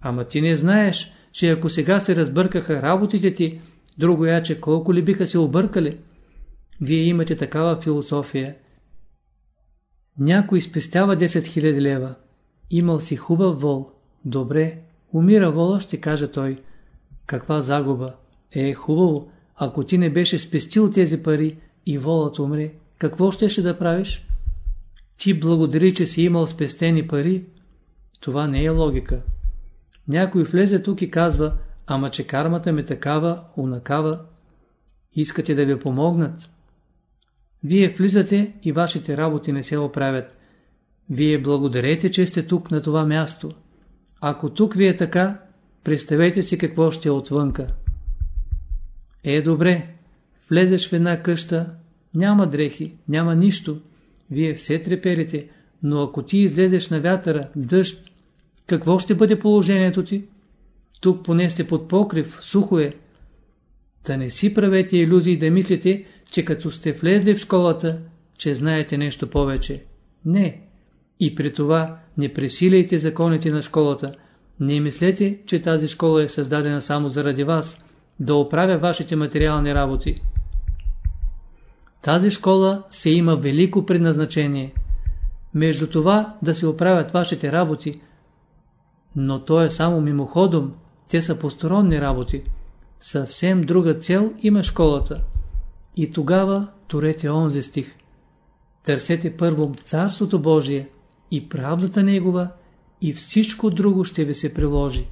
Ама ти не знаеш, че ако сега се разбъркаха работите ти, друго я, че колко ли биха се объркали? Вие имате такава философия. Някой спестява 10 000 лева. Имал си хубав вол. Добре, умира вола, ще каже той. Каква загуба? Е, хубаво, ако ти не беше спестил тези пари и волът умре, какво щеше да правиш? Ти благодари, че си имал спестени пари. Това не е логика. Някой влезе тук и казва, ама че кармата ми такава, унакава. Искате да ви помогнат. Вие влизате и вашите работи не се оправят. Вие благодарете, че сте тук на това място. Ако тук ви е така, представете си какво ще е отвънка. Е, добре, влезеш в една къща, няма дрехи, няма нищо, вие все треперите, но ако ти излезеш на вятъра, дъжд, какво ще бъде положението ти? Тук поне сте под покрив, сухо е. Да не си правете иллюзии да мислите, че като сте влезли в школата, че знаете нещо повече. Не. И при това не пресиляйте законите на школата. Не мислете, че тази школа е създадена само заради вас, да оправя вашите материални работи. Тази школа се има велико предназначение. Между това да се оправят вашите работи, но то е само мимоходом, те са посторонни работи. Съвсем друга цел има школата. И тогава турете онзи стих. Търсете първо Царството Божие и правдата Негова и всичко друго ще ви се приложи.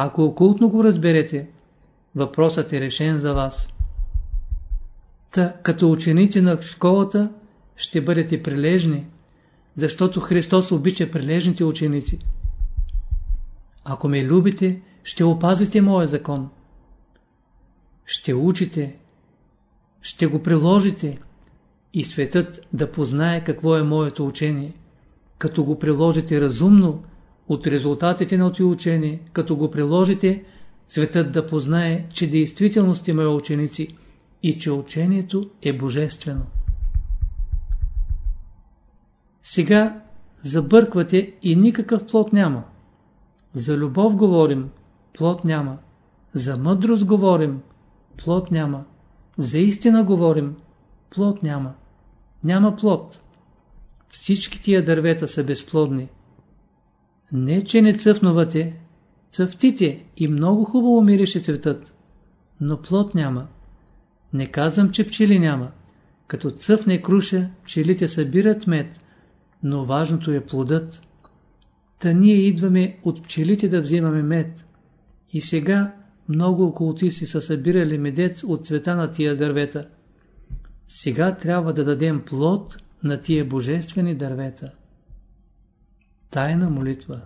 Ако окултно го разберете, въпросът е решен за вас. Та, като ученици на школата, ще бъдете прилежни, защото Христос обича прилежните ученици. Ако ме любите, ще опазите моя закон. Ще учите, ще го приложите и светът да познае какво е моето учение. Като го приложите разумно, от резултатите на това учение, като го приложите, светът да познае, че действително сте мои ученици и че учението е божествено. Сега забърквате и никакъв плод няма. За любов говорим, плод няма. За мъдрост говорим, плод няма. За истина говорим, плод няма. Няма плод. Всички тия дървета са безплодни. Не, че не цъфнувате, цъфтите и много хубаво мирише цветът, но плод няма. Не казвам, че пчели няма. Като цъфне круша, пчелите събират мед, но важното е плодът. Та ние идваме от пчелите да взимаме мед. И сега много окултисти са събирали медец от цвета на тия дървета. Сега трябва да дадем плод на тия божествени дървета. Тайна молитва